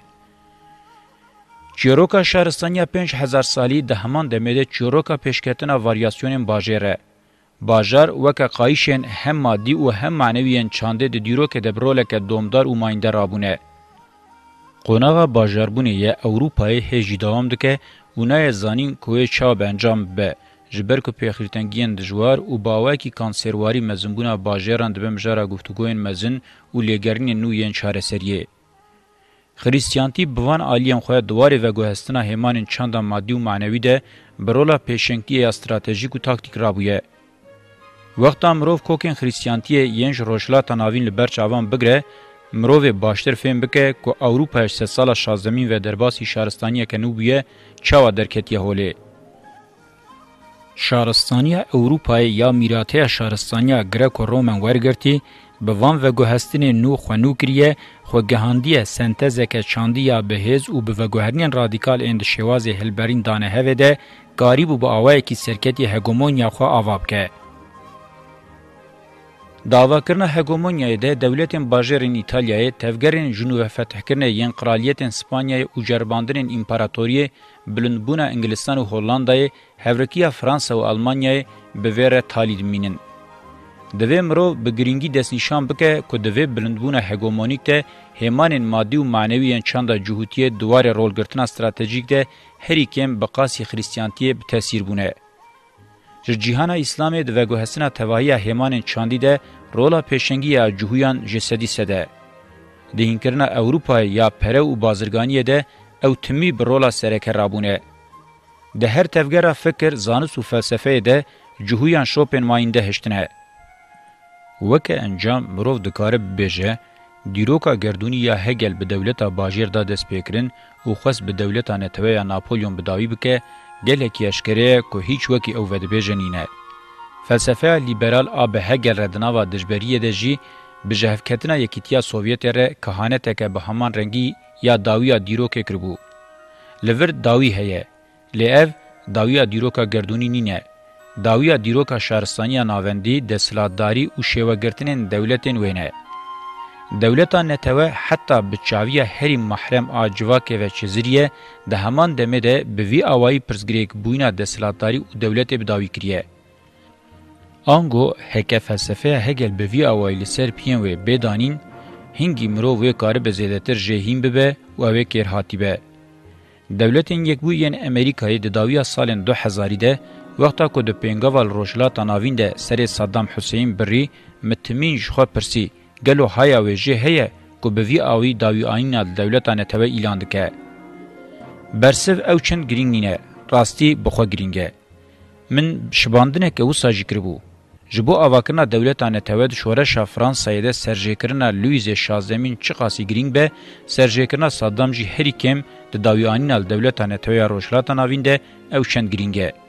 چیروکا شهرستانی 5000 سالی ده همان دمده چیروکا پیشکتنا واریاسیونین باجره باجار وک قایشن هم مادی او هم معنویین چانده د دیرو کې د برولک دومدار او ماینده رابونه قونغه باجاربونه ی اوروپای هجی دوام دکه اونای زانین کوی چا به انجام به جبر کو پیخریتنگین د جوار او باوکی کانسرواری مزنبونه باجران د بمجاره گفتگوین مزن او لګرین نو یین چاره سریه خریستیانتی بوان آلیان خواه دواری و گوهستنا همان چند مادی و معنوی ده برولا پیشنگی استراتژیک و تاکتیک رابویه. وقتا مروف کوکن خریستیانتی ینج روشلا تناوین لبرچ آوان بگره، مروف باشتر فهم بکه که اوروپا 8 سال شازمین و درباسی شارستانی کنوبیه چاوا درکتیه هوله. شارستانی اوروپای یا میراته شارستانی گرک و رومن ورگرتی، به وان وگوهستنې نو خونو کریه خو گهاندیه سنتزکه چاندیه بهز او به وگوهرنین رادیکال اند شواز هلبرین دانه هوه ده قریب به اوای کی سرکتی هګومونیا خو اواب که داوا کرنا هګومونیا ده دولتین باجرین ایتالیای تفګرین جنوب فتح کرنه یین قرالیتین اسپانیای او جرباندرین امپراتوری بلندبونه انګلستان او هولندای هورکیه فرانسه او المانیای به وره تالید مینن دوی مرو به گرینگی دست نشان بکه که دوی بلندبون هگمونیک ده همان مادی و معنوی چند جهوتی دوار رولگرتنا استراتژیک ده هر کیم بقاسی خریستیانتی به تاثیر بونه. جر جهان اسلام د وګو حسنا توهیه همان چاندی ده رولا پیشنگی جهویان جسدی سده. د هینکرنا اوروپا یا پره او بازرگانی ده او تمی برولا سرکه رابونه. ده هر تفګره فکر زانس او فلسفه ده جهویان شوپن ماینده هشتنه. وکه انجام مرو دکاره ببیجه دیروکا گردونی یا هگل به دولتا باجیر دا دست پیکرین او خواست به دولتا نتوه یا ناپولیون بداوی بکه گلکی اشکره که هیچ وکی او ودبیجه نینه. فلسفه لیبرال آب هگل ردناوا دجبریه ده جی به جهفکتنا یکیتیا سوویت ره کهانته که به همان رنگی یا داویا دیروکه کربو. لور داوی هیه. لیو داویا دیروکا گردونی نینه. داویا دیروکا شهرستانی ناوندی دسلاتداری او شیوهګرتنین دولتین وینه دولتا نتوه حتی بچاویه هری محرم آجواکه و چزریه ده همان دمه ده بوی آوائی پرزگریک بوینا دسلاتداری و دولت بداوی کریه. آنگو هکه فلسفه هگل بوی آوائی لسر پین و بدانین هنگی مرو و کار بزیدتر جهیم ببه و اوه کرهاتی به. دولتین یک بوین امریکای دداویه سال دو هزاری ده وقتا کو د پنګوال روشلاتا ناوین ده سره صدام حسین بری متمین خو پرسی ګلو هيا و جه هيا کو به وی اوی داوی آینا دولتانه ته اعلان دکه برسف او چن گرینګینه راستی بخو گرینګه من شباندنه که وسا جکربو جبو اواکنا دولتانه ته د شورش فرانسې ده سرجیکرنا لویز شازمین چقاسی گرینګ به سرجیکرنا صدام جی هریکم د داوی آینا دولتانه ته روشلاتا ناوین ده او چن گرینګه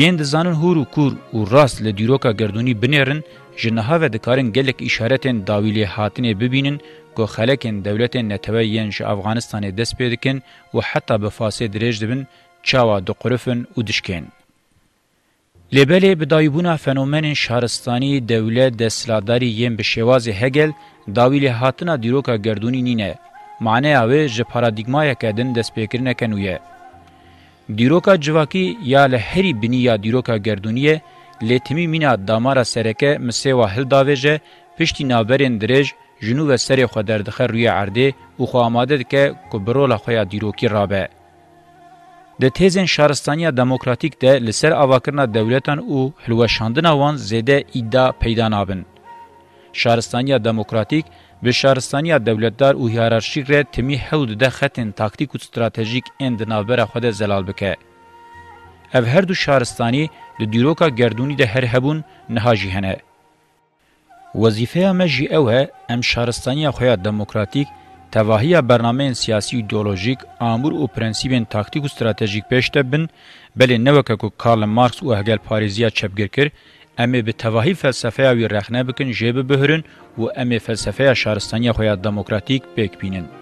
یین دزانن هور و کور و راست له دیروکا گردونی بنیرن جنها و دکارن گلک اشارتن داویلی هاتنه ببینن کو خلکن دولت نتوی یین ش افغانستان دست پیدکن و حتی به فاصله درج دبن چاوا د قرفن و دشکن لبلی بدایبونا فنومن شهرستانی دولت دستلاداری یین به شواز هگل داویلی هاتنه دیروکا گردونی نینه معنی اوی ژ پارادایگما یکدن دست پیکرنه کنویه دیروکا جواکی یا لهری بنی یا دیروکا گردونیه لیتمی مینا دامارا سرکه مسیوا هل داویجه پشتی نابرین درج جنو و سر خو دردخه روی عرده او خو آماده که کبرولا خویا دیروکی رابه. د تیزن شارستانیا دموکراتیک ده لسر اواکرنا دولتان او حلوشاندنا وان زیده ایدا پیدا نابن. شارستانیا دموکراتیک وشارستانیا دولتدار او هیرارشیک ره تمی هود ده خطن تاکتیک و استراتژیک اند ناوبر خود زلال بکه اف هر دو شارستانی د دیروکا گردونی ده هر هبون نهاجی هنه وظیفه مجی اوه ام شارستانیا خویا دموکراتیک تواهی برنامه سیاسی ایدئولوژیک امور او پرنسیبن تاکتیک و استراتژیک پشت بن بل نوکه کو کارل مارکس او هگل پاریزیا چپګر کړ امه به تواهی فلسفه او رخنه بکن جیب بهرن و امه فلسفه شهرستانی خویا دموکراتیک بکبینن.